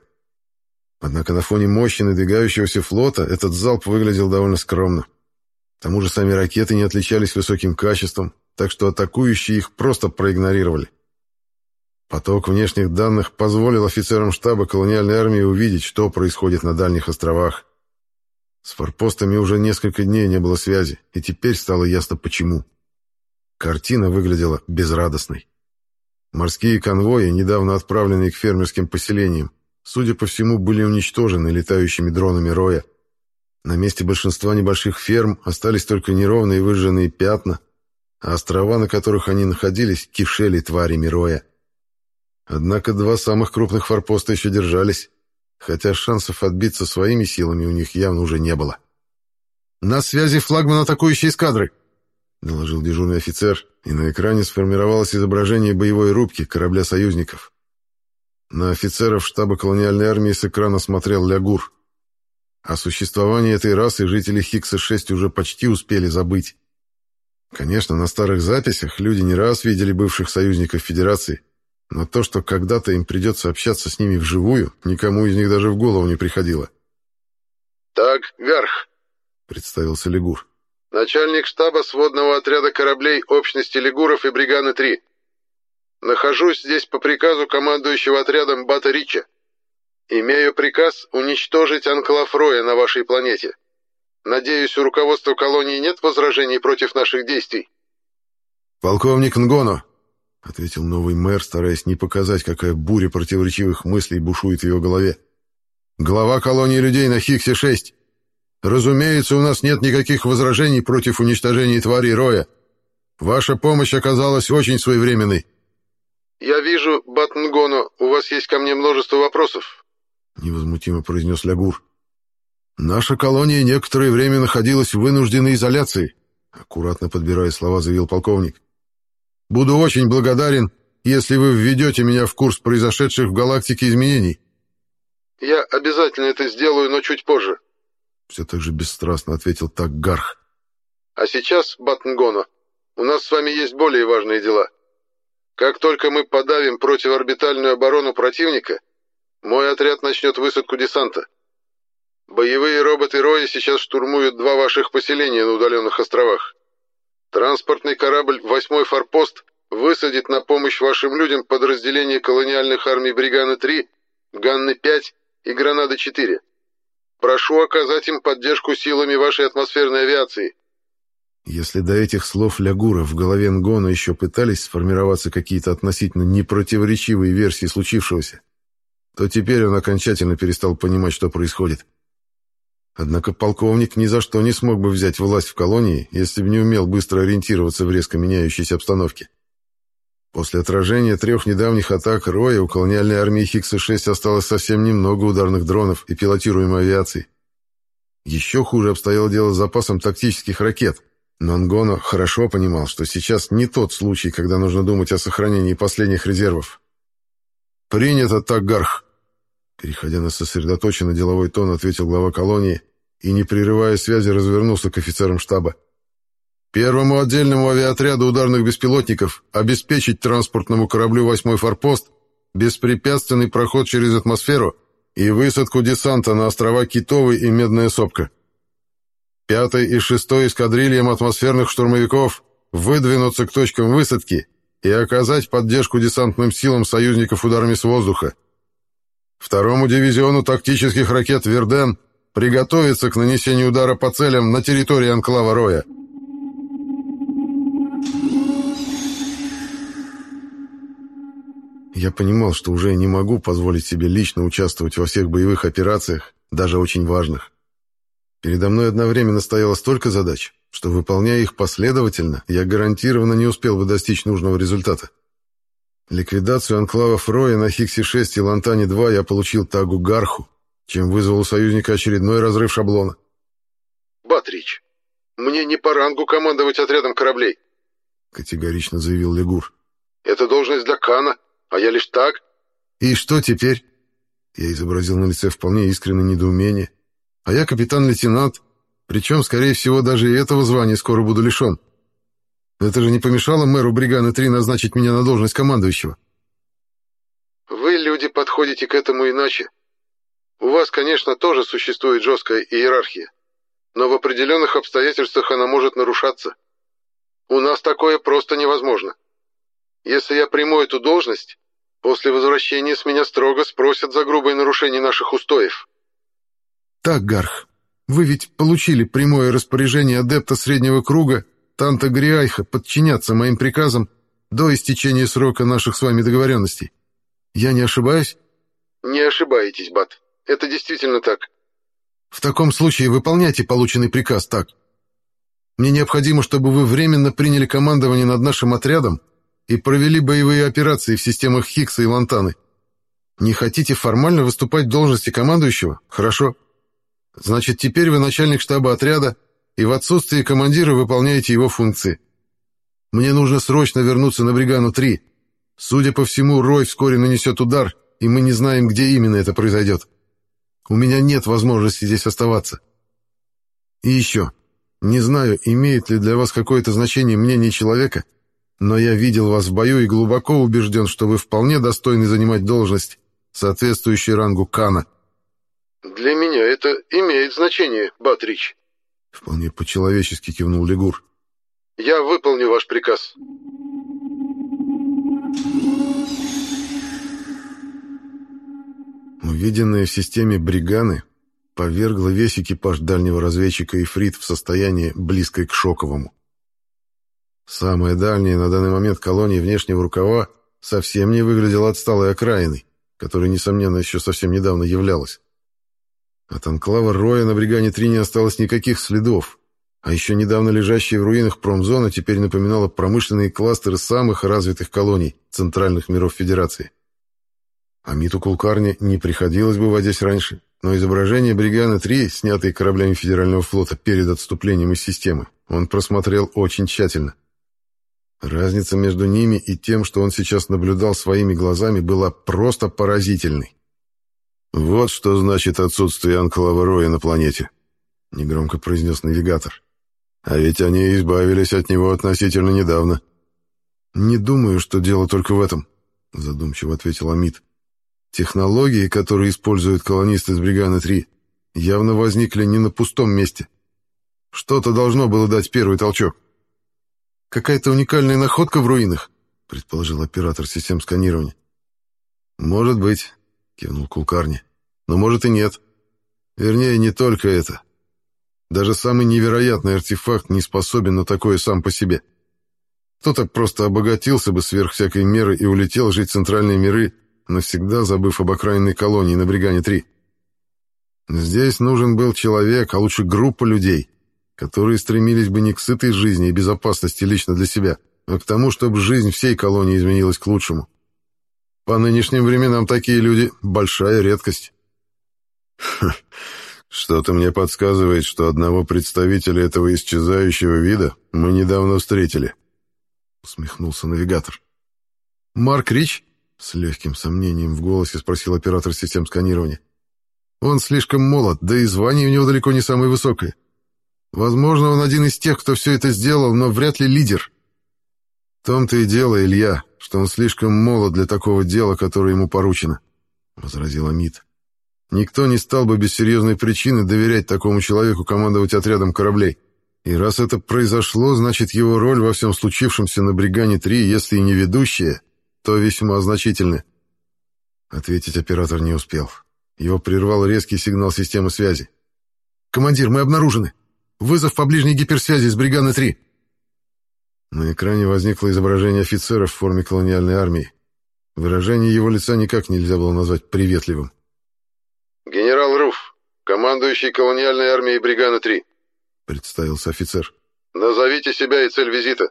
Однако на фоне мощи надвигающегося флота этот залп выглядел довольно скромно. К тому же сами ракеты не отличались высоким качеством, так что атакующие их просто проигнорировали. Поток внешних данных позволил офицерам штаба колониальной армии увидеть, что происходит на дальних островах. С форпостами уже несколько дней не было связи, и теперь стало ясно почему. Картина выглядела безрадостной. Морские конвои, недавно отправленные к фермерским поселениям, судя по всему, были уничтожены летающими дронами Роя. На месте большинства небольших ферм остались только неровные выжженные пятна, а острова, на которых они находились, кишели тварями Роя. Однако два самых крупных форпоста еще держались, хотя шансов отбиться своими силами у них явно уже не было. «На связи флагман атакующей эскадры!» доложил дежурный офицер, и на экране сформировалось изображение боевой рубки корабля союзников. На офицеров штаба колониальной армии с экрана смотрел Лягур. О существовании этой расы жители Хикса-6 уже почти успели забыть. Конечно, на старых записях люди не раз видели бывших союзников Федерации, но то, что когда-то им придется общаться с ними вживую, никому из них даже в голову не приходило. «Так, Гарх», — представился Лигур. «Начальник штаба сводного отряда кораблей общности Лигуров и Бриганы-3. Нахожусь здесь по приказу командующего отрядом Бата Рича. Имею приказ уничтожить анклав Роя на вашей планете. Надеюсь, у руководства колонии нет возражений против наших действий?» «Полковник Нгоно», — ответил новый мэр, стараясь не показать, какая буря противоречивых мыслей бушует в его голове. «Глава колонии людей на Хиксе-6. Разумеется, у нас нет никаких возражений против уничтожения тварей Роя. Ваша помощь оказалась очень своевременной». «Я вижу, Батнгоно, у вас есть ко мне множество вопросов», — невозмутимо произнес Лягур. «Наша колония некоторое время находилась в вынужденной изоляции», — аккуратно подбирая слова, заявил полковник. «Буду очень благодарен, если вы введете меня в курс произошедших в галактике изменений». «Я обязательно это сделаю, но чуть позже», — все так же бесстрастно ответил так Гарх. «А сейчас, Баттенгоно, у нас с вами есть более важные дела. Как только мы подавим противорбитальную оборону противника, мой отряд начнет высадку десанта». Боевые роботы Роя сейчас штурмуют два ваших поселения на удаленных островах. Транспортный корабль «Восьмой форпост» высадит на помощь вашим людям подразделения колониальных армий Бриганы-3, Ганны-5 и Гранады-4. Прошу оказать им поддержку силами вашей атмосферной авиации. Если до этих слов Лягура в голове Нгона еще пытались сформироваться какие-то относительно непротиворечивые версии случившегося, то теперь он окончательно перестал понимать, что происходит. Однако полковник ни за что не смог бы взять власть в колонии, если бы не умел быстро ориентироваться в резко меняющейся обстановке. После отражения трех недавних атак Роя у колониальной армии Хикса-6 осталось совсем немного ударных дронов и пилотируемой авиации. Еще хуже обстояло дело с запасом тактических ракет, но хорошо понимал, что сейчас не тот случай, когда нужно думать о сохранении последних резервов. «Принято, Таггарх!» Переходя на сосредоточенный деловой тон, ответил глава колонии и, не прерывая связи, развернулся к офицерам штаба. Первому отдельному авиаотряду ударных беспилотников обеспечить транспортному кораблю «Восьмой форпост» беспрепятственный проход через атмосферу и высадку десанта на острова Китовый и Медная Сопка. Пятой и шестой эскадрильям атмосферных штурмовиков выдвинуться к точкам высадки и оказать поддержку десантным силам союзников ударами с воздуха. Второму дивизиону тактических ракет «Верден» приготовиться к нанесению удара по целям на территории анклава Роя. Я понимал, что уже не могу позволить себе лично участвовать во всех боевых операциях, даже очень важных. Передо мной одновременно стояло столько задач, что, выполняя их последовательно, я гарантированно не успел бы достичь нужного результата. Ликвидацию анклавов Роя на Хиксе-6 и Лантане-2 я получил Тагу Гарху, чем вызвал у союзника очередной разрыв шаблона. «Батрич, мне не по рангу командовать отрядом кораблей», — категорично заявил Легур. «Это должность для Кана, а я лишь так». «И что теперь?» Я изобразил на лице вполне искреннее недоумение. «А я капитан-лейтенант, причем, скорее всего, даже и этого звания скоро буду лишен». Это же не помешало мэру Бриганы-3 назначить меня на должность командующего. Вы, люди, подходите к этому иначе. У вас, конечно, тоже существует жесткая иерархия, но в определенных обстоятельствах она может нарушаться. У нас такое просто невозможно. Если я приму эту должность, после возвращения с меня строго спросят за грубое нарушение наших устоев. Так, Гарх, вы ведь получили прямое распоряжение адепта среднего круга Танта Гриайха подчиняться моим приказам до истечения срока наших с вами договоренностей. Я не ошибаюсь? Не ошибаетесь, Бат. Это действительно так. В таком случае выполняйте полученный приказ так. Мне необходимо, чтобы вы временно приняли командование над нашим отрядом и провели боевые операции в системах Хиггса и Лантаны. Не хотите формально выступать в должности командующего? Хорошо. Значит, теперь вы начальник штаба отряда и в отсутствие командира выполняете его функции. Мне нужно срочно вернуться на Бригану-3. Судя по всему, Рой вскоре нанесет удар, и мы не знаем, где именно это произойдет. У меня нет возможности здесь оставаться. И еще. Не знаю, имеет ли для вас какое-то значение мнение человека, но я видел вас в бою и глубоко убежден, что вы вполне достойны занимать должность, соответствующую рангу Кана. «Для меня это имеет значение, Батрич», — вполне по-человечески кивнул Легур. «Я выполню ваш приказ». Увиденное в системе бриганы повергло весь экипаж дальнего разведчика Ифрит в состояние, близкое к шоковому. Самая дальняя на данный момент колония внешнего рукава совсем не выглядела отсталой окраиной, которой, несомненно, еще совсем недавно являлась. От анклава Роя на Бригане-3 не осталось никаких следов, а еще недавно лежащая в руинах промзона теперь напоминала промышленные кластеры самых развитых колоний центральных миров Федерации. Амиту Кулкарне не приходилось бывать раньше, но изображение Бригана-3, снятые кораблями Федерального флота перед отступлением из системы, он просмотрел очень тщательно. Разница между ними и тем, что он сейчас наблюдал своими глазами, была просто поразительной. «Вот что значит отсутствие анклава Роя на планете», — негромко произнес навигатор. «А ведь они избавились от него относительно недавно». «Не думаю, что дело только в этом», — задумчиво ответил Амид. «Технологии, которые используют колонисты с Бригана-3, явно возникли не на пустом месте. Что-то должно было дать первый толчок». «Какая-то уникальная находка в руинах», — предположил оператор систем сканирования. «Может быть», — кивнул Кулкарни. «Но может и нет. Вернее, не только это. Даже самый невероятный артефакт не способен на такое сам по себе. Кто-то просто обогатился бы сверх всякой меры и улетел жить в центральные миры, навсегда забыв об окраинной колонии на Бригане-3. Здесь нужен был человек, а лучше группа людей, которые стремились бы не к сытой жизни и безопасности лично для себя, а к тому, чтобы жизнь всей колонии изменилась к лучшему. По нынешним временам такие люди — большая редкость. Что-то мне подсказывает, что одного представителя этого исчезающего вида мы недавно встретили. Усмехнулся навигатор. «Марк Рич?» — с легким сомнением в голосе спросил оператор систем сканирования. «Он слишком молод, да и звание у него далеко не самое высокое. Возможно, он один из тех, кто все это сделал, но вряд ли лидер. В том-то и дело, Илья, что он слишком молод для такого дела, которое ему поручено, — возразил Амид. Никто не стал бы без серьезной причины доверять такому человеку командовать отрядом кораблей. И раз это произошло, значит, его роль во всем случившемся на Бригане-3, если и не ведущая, то весьма значительная. Ответить оператор не успел. Его прервал резкий сигнал системы связи. «Командир, мы обнаружены!» Вызов по ближней гиперсвязи с Бриганы-3. На экране возникло изображение офицера в форме колониальной армии. Выражение его лица никак нельзя было назвать приветливым. «Генерал Руф, командующий колониальной армией Бригана-3», — представился офицер. «Назовите себя и цель визита».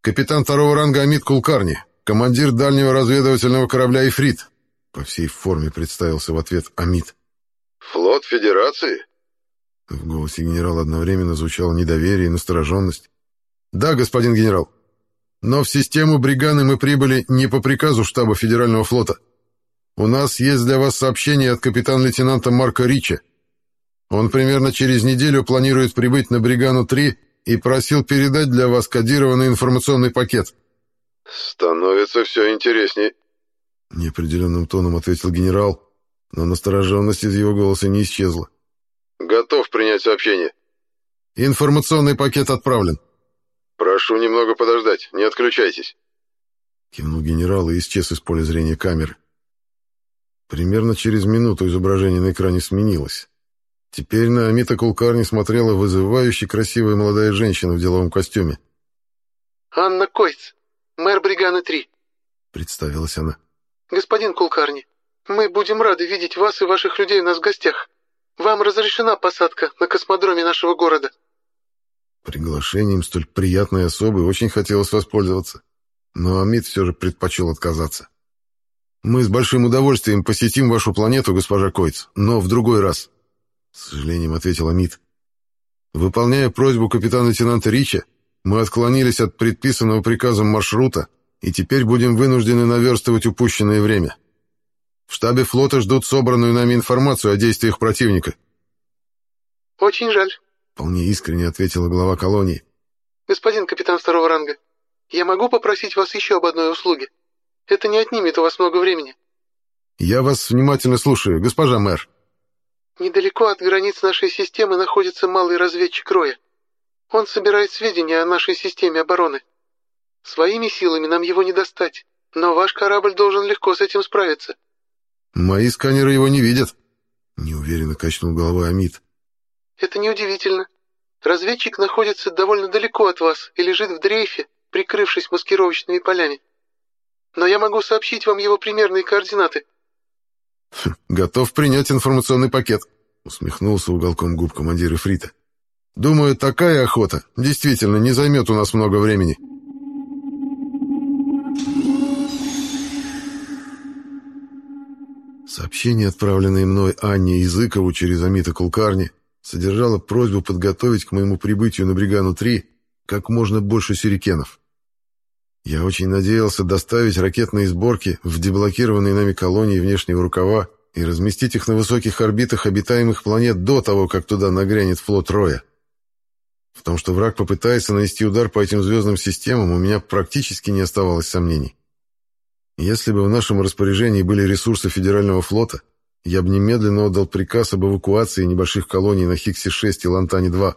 «Капитан второго ранга Амид Кулкарни, командир дальнего разведывательного корабля «Ифрит», — по всей форме представился в ответ Амид. «Флот Федерации?» В голосе генерала одновременно звучало недоверие и настороженность. «Да, господин генерал. Но в систему Бриганы мы прибыли не по приказу штаба Федерального флота. У нас есть для вас сообщение от капитан-лейтенанта Марка Рича. Он примерно через неделю планирует прибыть на Бригану-3 и просил передать для вас кодированный информационный пакет». «Становится все интересней», — неопределенным тоном ответил генерал, но настороженность из его голоса не исчезла. Готов принять сообщение. Информационный пакет отправлен. Прошу немного подождать, не отключайтесь. Кивнул генерал и исчез из поля зрения камеры. Примерно через минуту изображение на экране сменилось. Теперь на Амита Кулкарни смотрела вызывающе красивая молодая женщина в деловом костюме. «Анна Койц, мэр Бриганы-3», — представилась она. «Господин Кулкарни, мы будем рады видеть вас и ваших людей у нас в гостях. Вам разрешена посадка на космодроме нашего города». Приглашением столь приятной особы очень хотелось воспользоваться, но Амид все же предпочел отказаться. «Мы с большим удовольствием посетим вашу планету, госпожа Койц, но в другой раз», — с сожалением ответил Амид. «Выполняя просьбу капитана-лейтенанта Рича, Мы отклонились от предписанного приказом маршрута и теперь будем вынуждены наверстывать упущенное время. В штабе флота ждут собранную нами информацию о действиях противника». «Очень жаль», — вполне искренне ответила глава колонии. «Господин капитан второго ранга, я могу попросить вас еще об одной услуге? Это не отнимет у вас много времени». «Я вас внимательно слушаю, госпожа мэр». «Недалеко от границ нашей системы находится малый разведчик Роя. Он собирает сведения о нашей системе обороны. Своими силами нам его не достать, но ваш корабль должен легко с этим справиться». «Мои сканеры его не видят», — неуверенно качнул головой Амид. «Это неудивительно. Разведчик находится довольно далеко от вас и лежит в дрейфе, прикрывшись маскировочными полями. Но я могу сообщить вам его примерные координаты». «Готов принять информационный пакет», — усмехнулся уголком губ командир Фрита. «Думаю, такая охота действительно не займет у нас много времени». Сообщение, отправленное мной Анне Языкову через Амита Кулкарни, содержало просьбу подготовить к моему прибытию на Бригану-3 как можно больше сюрикенов. Я очень надеялся доставить ракетные сборки в деблокированные нами колонии внешнего рукава и разместить их на высоких орбитах обитаемых планет до того, как туда нагрянет флот Роя. В том, что враг попытается нанести удар по этим звездным системам, у меня практически не оставалось сомнений. Если бы в нашем распоряжении были ресурсы Федерального флота, я бы немедленно отдал приказ об эвакуации небольших колоний на Хиксе-6 и Лантане-2.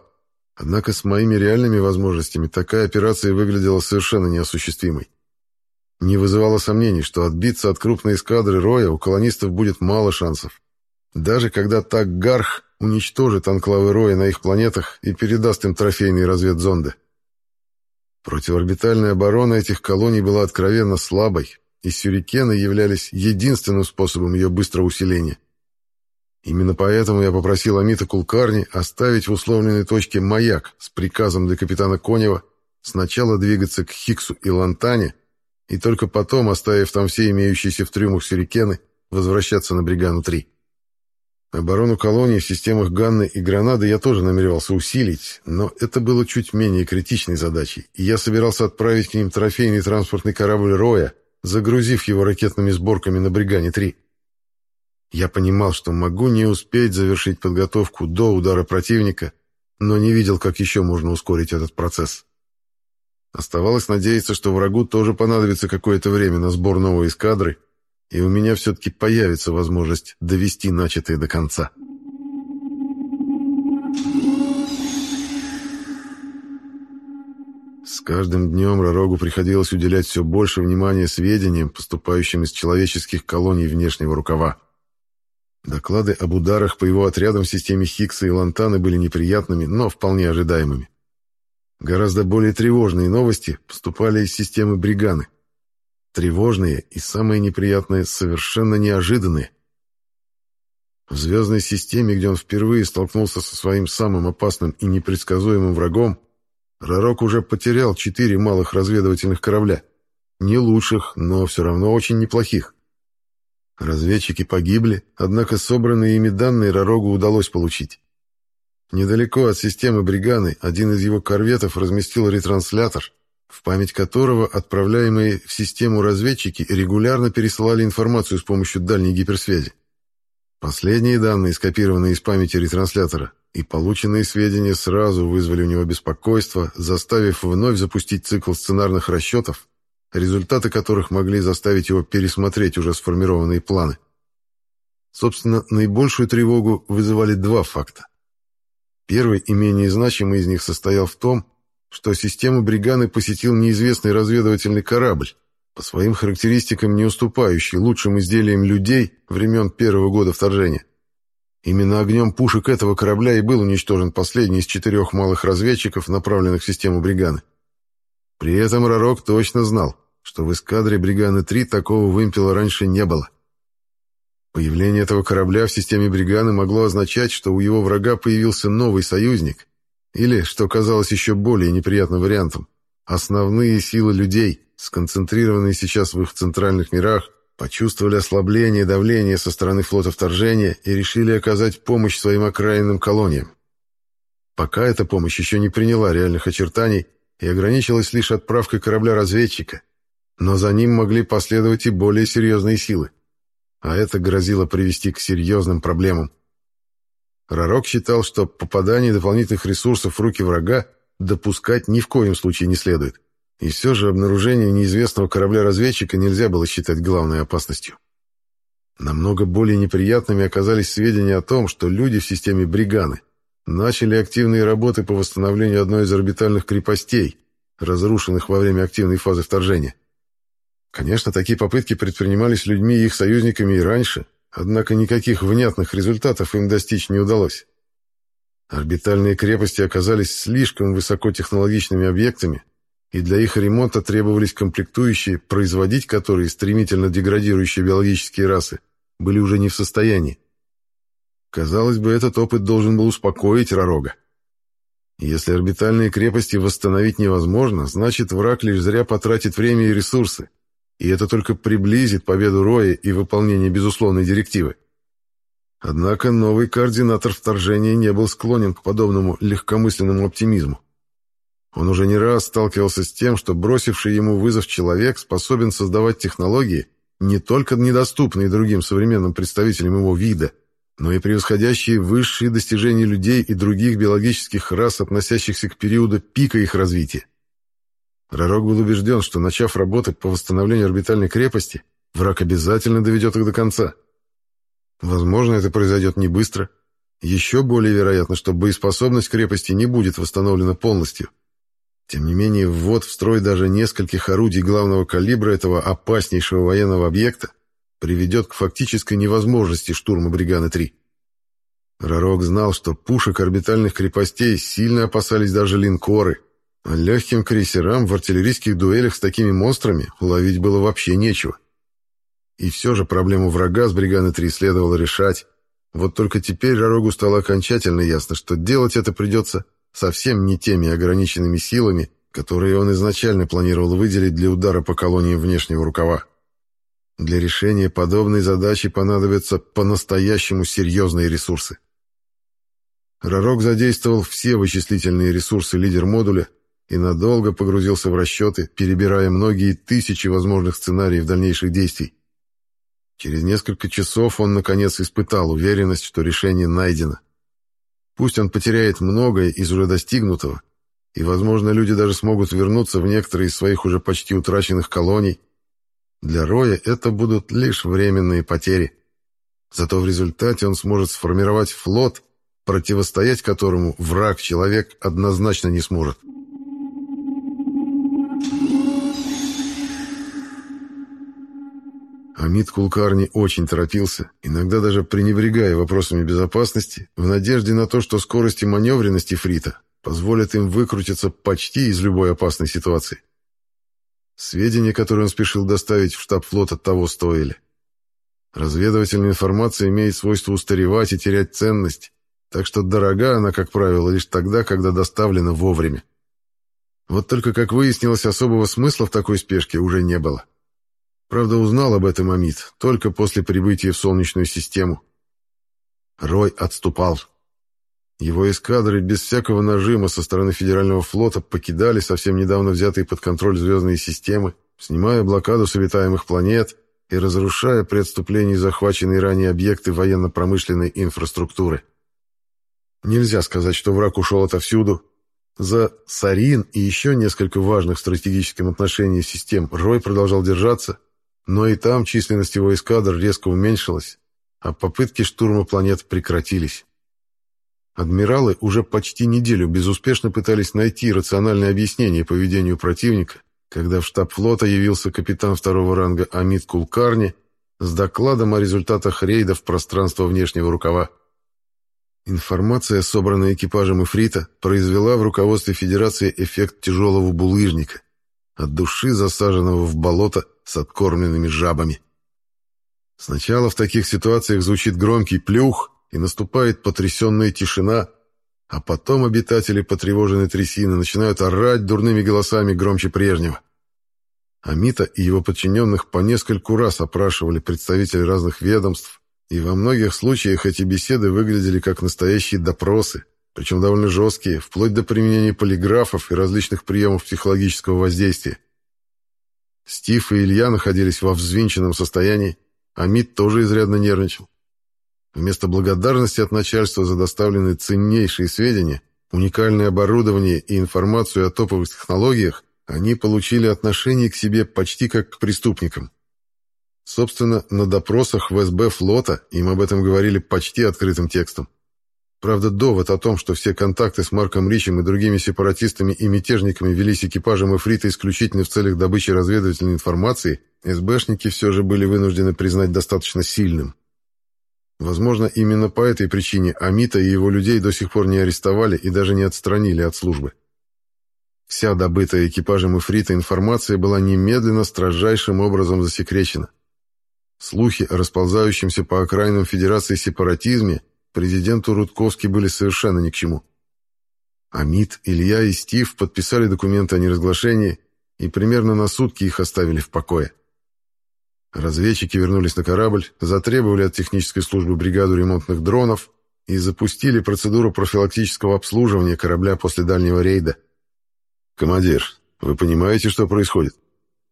Однако с моими реальными возможностями такая операция выглядела совершенно неосуществимой. Не вызывало сомнений, что отбиться от крупной эскадры Роя у колонистов будет мало шансов. Даже когда так Гарх уничтожит анклавы Роя на их планетах и передаст им трофейные разведзонды. Противоорбитальная оборона этих колоний была откровенно слабой, и сюрикены являлись единственным способом ее быстрого усиления. Именно поэтому я попросил Амита Кулкарни оставить в условленной точке маяк с приказом для капитана Конева сначала двигаться к Хиксу и Лантане, и только потом, оставив там все имеющиеся в трюмах сюрикены, возвращаться на Бригану-3. Оборону колонии в системах Ганны и Гранады я тоже намеревался усилить, но это было чуть менее критичной задачей, и я собирался отправить к ним трофейный транспортный корабль «Роя», загрузив его ракетными сборками на Бригане-3. Я понимал, что могу не успеть завершить подготовку до удара противника, но не видел, как еще можно ускорить этот процесс. Оставалось надеяться, что врагу тоже понадобится какое-то время на сбор новой эскадры, и у меня все-таки появится возможность довести начатое до конца. С каждым днем Ророгу приходилось уделять все больше внимания сведениям, поступающим из человеческих колоний внешнего рукава. Доклады об ударах по его отрядам в системе Хиггса и Лантаны были неприятными, но вполне ожидаемыми. Гораздо более тревожные новости поступали из системы Бриганы. Тревожные и, самые неприятные, совершенно неожиданные. В звездной системе, где он впервые столкнулся со своим самым опасным и непредсказуемым врагом, Ророк уже потерял четыре малых разведывательных корабля. Не лучших, но все равно очень неплохих. Разведчики погибли, однако собранные ими данные Ророгу удалось получить. Недалеко от системы Бриганы один из его корветов разместил ретранслятор, в память которого отправляемые в систему разведчики регулярно пересылали информацию с помощью дальней гиперсвязи. Последние данные, скопированные из памяти ретранслятора, и полученные сведения сразу вызвали у него беспокойство, заставив вновь запустить цикл сценарных расчетов, результаты которых могли заставить его пересмотреть уже сформированные планы. Собственно, наибольшую тревогу вызывали два факта. Первый и менее значимый из них состоял в том, что систему Бриганы посетил неизвестный разведывательный корабль, по своим характеристикам не уступающий лучшим изделиям людей времен первого года вторжения. Именно огнем пушек этого корабля и был уничтожен последний из четырех малых разведчиков, направленных в систему Бриганы. При этом Ророк точно знал, что в эскадре Бриганы-3 такого вымпела раньше не было. Появление этого корабля в системе Бриганы могло означать, что у его врага появился новый союзник, или, что казалось еще более неприятным вариантом, основные силы людей, сконцентрированные сейчас в их центральных мирах, почувствовали ослабление давления со стороны флота вторжения и решили оказать помощь своим окраинным колониям. Пока эта помощь еще не приняла реальных очертаний, и ограничилась лишь отправкой корабля-разведчика, но за ним могли последовать и более серьезные силы, а это грозило привести к серьезным проблемам. Ророк считал, что попадание дополнительных ресурсов в руки врага допускать ни в коем случае не следует. И все же обнаружение неизвестного корабля-разведчика нельзя было считать главной опасностью. Намного более неприятными оказались сведения о том, что люди в системе Бриганы начали активные работы по восстановлению одной из орбитальных крепостей, разрушенных во время активной фазы вторжения. Конечно, такие попытки предпринимались людьми и их союзниками и раньше, однако никаких внятных результатов им достичь не удалось. Орбитальные крепости оказались слишком высокотехнологичными объектами, и для их ремонта требовались комплектующие, производить которые стремительно деградирующие биологические расы были уже не в состоянии. Казалось бы, этот опыт должен был успокоить Ророга. Если орбитальные крепости восстановить невозможно, значит враг лишь зря потратит время и ресурсы, и это только приблизит победу Роя и выполнение безусловной директивы. Однако новый координатор вторжения не был склонен к подобному легкомысленному оптимизму. Он уже не раз сталкивался с тем, что бросивший ему вызов человек способен создавать технологии, не только недоступные другим современным представителям его вида, но и превосходящие высшие достижения людей и других биологических рас, относящихся к периоду пика их развития. Ророк был убежден, что, начав работать по восстановлению орбитальной крепости, враг обязательно доведет их до конца. Возможно, это произойдет не быстро. Еще более вероятно, что боеспособность крепости не будет восстановлена полностью – тем не менее, ввод в строй даже нескольких орудий главного калибра этого опаснейшего военного объекта приведет к фактической невозможности штурма Бриганы-3. Ророк знал, что пушек орбитальных крепостей сильно опасались даже линкоры, а легким крейсерам в артиллерийских дуэлях с такими монстрами ловить было вообще нечего. И все же проблему врага с Бриганы-3 следовало решать. Вот только теперь Ророгу стало окончательно ясно, что делать это придется совсем не теми ограниченными силами, которые он изначально планировал выделить для удара по колонии внешнего рукава. Для решения подобной задачи понадобятся по-настоящему серьезные ресурсы. Ророк задействовал все вычислительные ресурсы лидер-модуля и надолго погрузился в расчеты, перебирая многие тысячи возможных сценариев дальнейших действий. Через несколько часов он, наконец, испытал уверенность, что решение найдено. Пусть он потеряет многое из уже достигнутого, и, возможно, люди даже смогут вернуться в некоторые из своих уже почти утраченных колоний. Для Роя это будут лишь временные потери. Зато в результате он сможет сформировать флот, противостоять которому враг-человек однозначно не сможет. Амид Кулкарни очень торопился, иногда даже пренебрегая вопросами безопасности, в надежде на то, что скорость и маневренность Фрита позволят им выкрутиться почти из любой опасной ситуации. Сведения, которые он спешил доставить в штаб флота, того стоили. Разведывательная информация имеет свойство устаревать и терять ценность, так что дорога она, как правило, лишь тогда, когда доставлена вовремя. Вот только, как выяснилось, особого смысла в такой спешке уже не было. Правда, узнал об этом Амид только после прибытия в Солнечную систему. Рой отступал. Его эскадры без всякого нажима со стороны Федерального флота покидали совсем недавно взятые под контроль звездные системы, снимая блокаду с обитаемых планет и разрушая при отступлении захваченные ранее объекты военно-промышленной инфраструктуры. Нельзя сказать, что враг ушел отовсюду. За Сарин и еще несколько важных в стратегическом отношении систем Рой продолжал держаться, но и там численность его эскадр резко уменьшилась, а попытки штурма планет прекратились. Адмиралы уже почти неделю безуспешно пытались найти рациональное объяснение поведению противника, когда в штаб флота явился капитан второго ранга Амид Кулкарни с докладом о результатах рейда в пространство внешнего рукава. Информация, собранная экипажем Эфрита, произвела в руководстве Федерации эффект тяжелого булыжника, от души засаженного в болото с откормленными жабами. Сначала в таких ситуациях звучит громкий плюх, и наступает потрясенная тишина, а потом обитатели потревоженной трясины начинают орать дурными голосами громче прежнего. Амита и его подчиненных по нескольку раз опрашивали представители разных ведомств, и во многих случаях эти беседы выглядели как настоящие допросы, причем довольно жесткие, вплоть до применения полиграфов и различных приемов психологического воздействия. Стив и Илья находились во взвинченном состоянии, а Мит тоже изрядно нервничал. Вместо благодарности от начальства за доставленные ценнейшие сведения, уникальное оборудование и информацию о топовых технологиях, они получили отношение к себе почти как к преступникам. Собственно, на допросах в СБ флота им об этом говорили почти открытым текстом. Правда, довод о том, что все контакты с Марком Ричем и другими сепаратистами и мятежниками велись экипажем Эфрита исключительно в целях добычи разведывательной информации, СБшники все же были вынуждены признать достаточно сильным. Возможно, именно по этой причине Амита и его людей до сих пор не арестовали и даже не отстранили от службы. Вся добытая экипажем Эфрита информация была немедленно строжайшим образом засекречена. Слухи о расползающемся по окраинам Федерации сепаратизме президенту Рудковски были совершенно ни к чему. Амит, Илья и Стив подписали документы о неразглашении, и примерно на сутки их оставили в покое. Разведчики вернулись на корабль, затребовали от технической службы бригаду ремонтных дронов и запустили процедуру профилактического обслуживания корабля после дальнего рейда. «Командир, вы понимаете, что происходит?»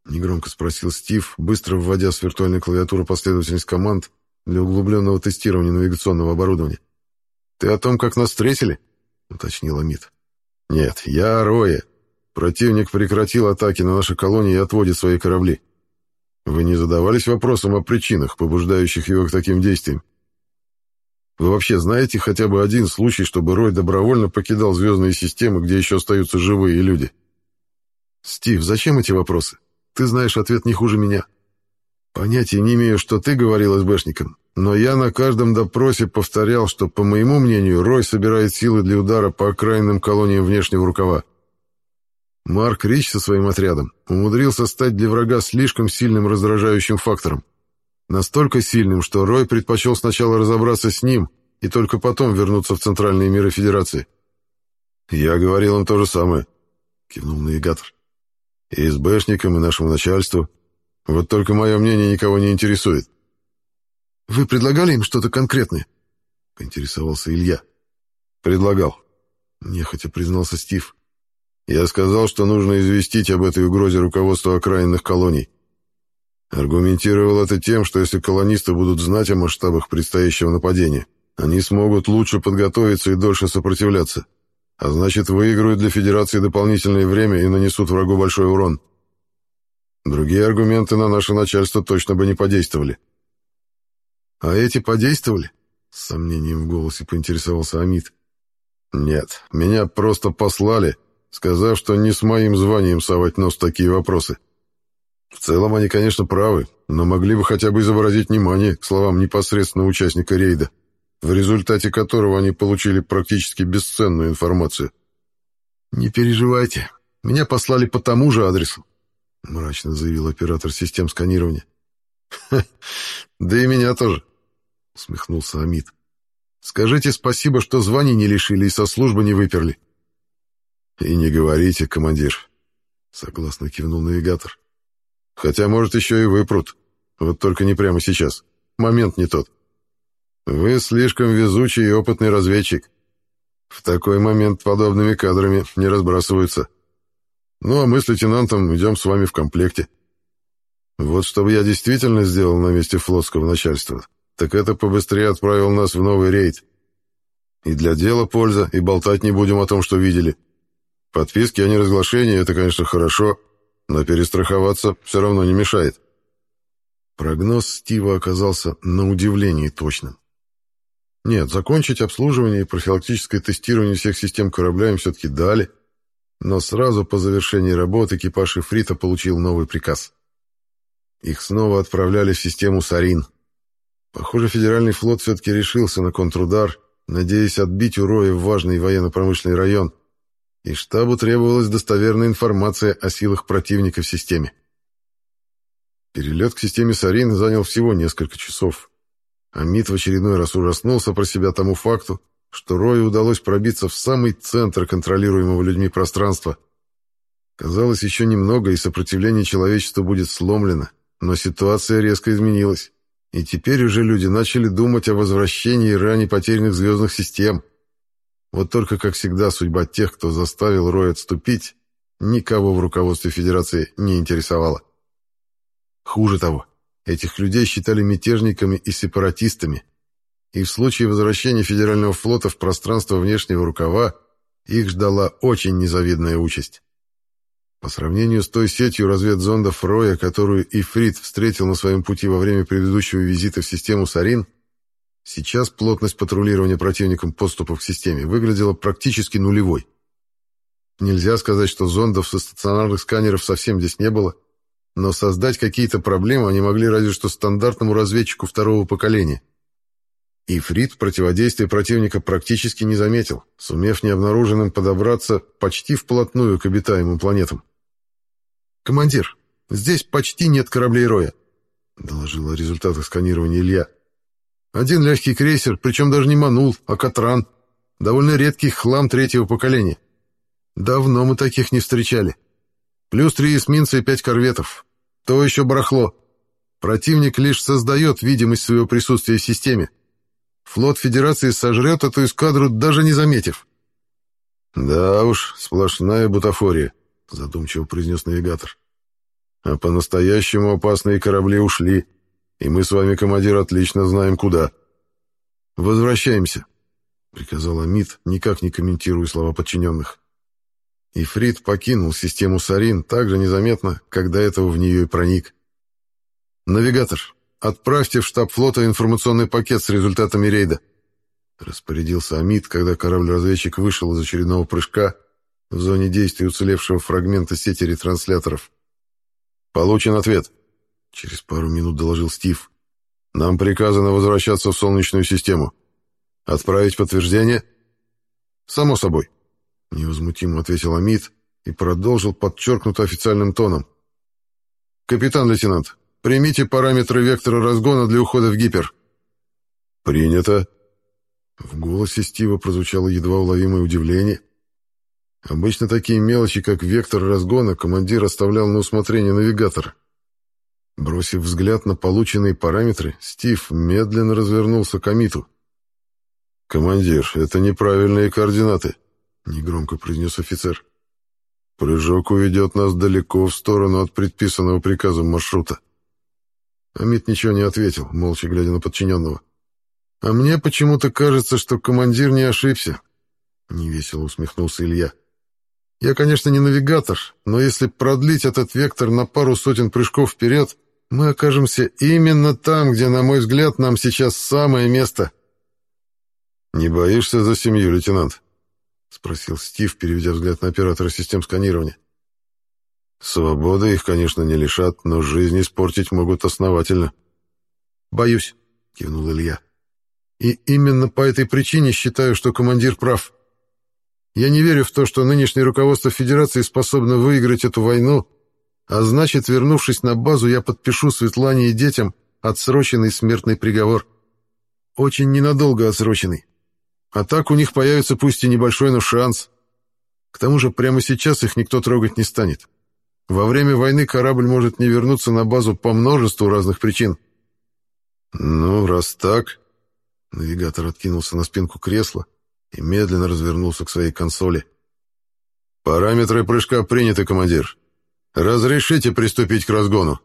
Негромко спросил Стив, быстро вводя с виртуальной клавиатуры последовательность команд для углубленного тестирования навигационного оборудования. «Ты о том, как нас встретили?» — уточнил Амит. «Нет, я о. Противник прекратил атаки на наши колонии и отводит свои корабли. Вы не задавались вопросом о причинах, побуждающих его к таким действиям? Вы вообще знаете хотя бы один случай, чтобы Рой добровольно покидал звездные системы, где еще остаются живые люди?» «Стив, зачем эти вопросы? Ты знаешь ответ не хуже меня». Понятия не имею, что ты говорил СБшникам, но я на каждом допросе повторял, что, по моему мнению, Рой собирает силы для удара по окраинным колониям внешнего рукава. Марк Рич со своим отрядом умудрился стать для врага слишком сильным раздражающим фактором. Настолько сильным, что Рой предпочел сначала разобраться с ним и только потом вернуться в центральные миры Федерации. «Я говорил им то же самое», — кивнул навигатор. «И СБшникам, и нашему начальству, вот только мое мнение никого не интересует. «Вы предлагали им что-то конкретное?» — поинтересовался Илья. «Предлагал», — нехотя признался Стив. «Я сказал, что нужно известить об этой угрозе руководства окраинных колоний. Аргументировал это тем, что если колонисты будут знать о масштабах предстоящего нападения, они смогут лучше подготовиться и дольше сопротивляться, а значит, выиграют для Федерации дополнительное время и нанесут врагу большой урон». Другие аргументы на наше начальство точно бы не подействовали. А эти подействовали? С сомнением в голосе поинтересовался Амид. Нет, меня просто послали, сказав, что не с моим званием совать нос в такие вопросы. В целом они, конечно, правы, но могли бы хотя бы изобразить внимание к словам непосредственно участника рейда, в результате которого они получили практически бесценную информацию. «Не переживайте, меня послали по тому же адресу. — мрачно заявил оператор систем сканирования. «Да и меня тоже», — усмехнулся Амид. «Скажите спасибо, что званий не лишили и со службы не выперли». «И не говорите, командир», — согласно кивнул навигатор. «Хотя, может, еще и выпрут. Вот только не прямо сейчас. Момент не тот. Вы слишком везучий и опытный разведчик. В такой момент подобными кадрами не разбрасываются». Ну, а мы с лейтенантом идем с вами в комплекте. Вот что бы я действительно сделал на месте флотского начальства, так это побыстрее отправил нас в новый рейд. И для дела польза, и болтать не будем о том, что видели. Подписки о неразглашении — это, конечно, хорошо, но перестраховаться все равно не мешает. Прогноз Стива оказался на удивление точным. Нет, закончить обслуживание и профилактическое тестирование всех систем корабля им все-таки дали, но сразу по завершении работы экипаж Ифрита получил новый приказ. Их снова отправляли в систему «Сарин». Похоже, Федеральный флот все-таки решился на контрудар, надеясь отбить у Роя важный военно-промышленный район, и штабу требовалась достоверная информация о силах противника в системе. Перелет к системе «Сарин» занял всего несколько часов, а МИД в очередной раз ужаснулся про себя тому факту, что Рою удалось пробиться в самый центр контролируемого людьми пространства. Казалось, еще немного, и сопротивление человечества будет сломлено, но ситуация резко изменилась, и теперь уже люди начали думать о возвращении ранее потерянных звездных систем. Вот только, как всегда, судьба тех, кто заставил Рой отступить, никого в руководстве Федерации не интересовала. Хуже того, этих людей считали мятежниками и сепаратистами, и в случае возвращения Федерального флота в пространство внешнего рукава их ждала очень незавидная участь. По сравнению с той сетью разведзондов Роя, которую Ифрит встретил на своем пути во время предыдущего визита в систему Сарин, сейчас плотность патрулирования противником подступов к системе выглядела практически нулевой. Нельзя сказать, что зондов со стационарных сканеров совсем здесь не было, но создать какие-то проблемы они могли разве что стандартному разведчику второго поколения. Ифрит противодействие противника практически не заметил, сумев необнаруженным подобраться почти вплотную к обитаемым планетам. «Командир, здесь почти нет кораблей Роя», — доложил о результатах сканирования Илья. «Один легкий крейсер, причем даже не Манул, а Катран. Довольно редкий хлам третьего поколения. Давно мы таких не встречали. Плюс три эсминца и пять корветов. То еще барахло. Противник лишь создает видимость своего присутствия в системе. Флот Федерации сожрет эту эскадру, даже не заметив». «Да уж, сплошная бутафория», — задумчиво произнес навигатор. «А по-настоящему опасные корабли ушли, и мы с вами, командир, отлично знаем, куда». «Возвращаемся», — приказал Амид, никак не комментируя слова подчиненных. Ифрит покинул систему Сарин так же незаметно, как до этого в нее и проник. «Навигатор, отправьте в штаб флота информационный пакет с результатами рейда», — распорядился Амид, когда корабль-разведчик вышел из очередного прыжка — в зоне действия уцелевшего фрагмента сети ретрансляторов. «Получен ответ», — через пару минут доложил Стив. «Нам приказано возвращаться в Солнечную систему. Отправить подтверждение?» «Само собой», — невозмутимо ответил Амид и продолжил подчеркнуто официальным тоном. «Капитан-лейтенант, примите параметры вектора разгона для ухода в гипер». «Принято». В голосе Стива прозвучало едва уловимое удивление, Обычно такие мелочи, как вектор разгона, командир оставлял на усмотрение навигатора. Бросив взгляд на полученные параметры, Стив медленно развернулся к Амиту. «Командир, это неправильные координаты», — негромко произнес офицер. «Прыжок уведет нас далеко в сторону от предписанного приказом маршрута». Амит ничего не ответил, молча глядя на подчиненного. «А мне почему-то кажется, что командир не ошибся», — невесело усмехнулся Илья. Я, конечно, не навигатор, но если продлить этот вектор на пару сотен прыжков вперед, мы окажемся именно там, где, на мой взгляд, нам сейчас самое место. «Не боишься за семью, лейтенант?» — спросил Стив, переведя взгляд на оператора систем сканирования. «Свободы их, конечно, не лишат, но жизнь испортить могут основательно». «Боюсь», — кивнул Илья. «И именно по этой причине считаю, что командир прав». Я не верю в то, что нынешнее руководство Федерации способно выиграть эту войну, а значит, вернувшись на базу, я подпишу Светлане и детям отсроченный смертный приговор. Очень ненадолго отсроченный. А так у них появится пусть и небольшой, но шанс. К тому же прямо сейчас их никто трогать не станет. Во время войны корабль может не вернуться на базу по множеству разных причин. Ну, раз так... Навигатор откинулся на спинку кресла, и медленно развернулся к своей консоли. «Параметры прыжка приняты, командир. Разрешите приступить к разгону?»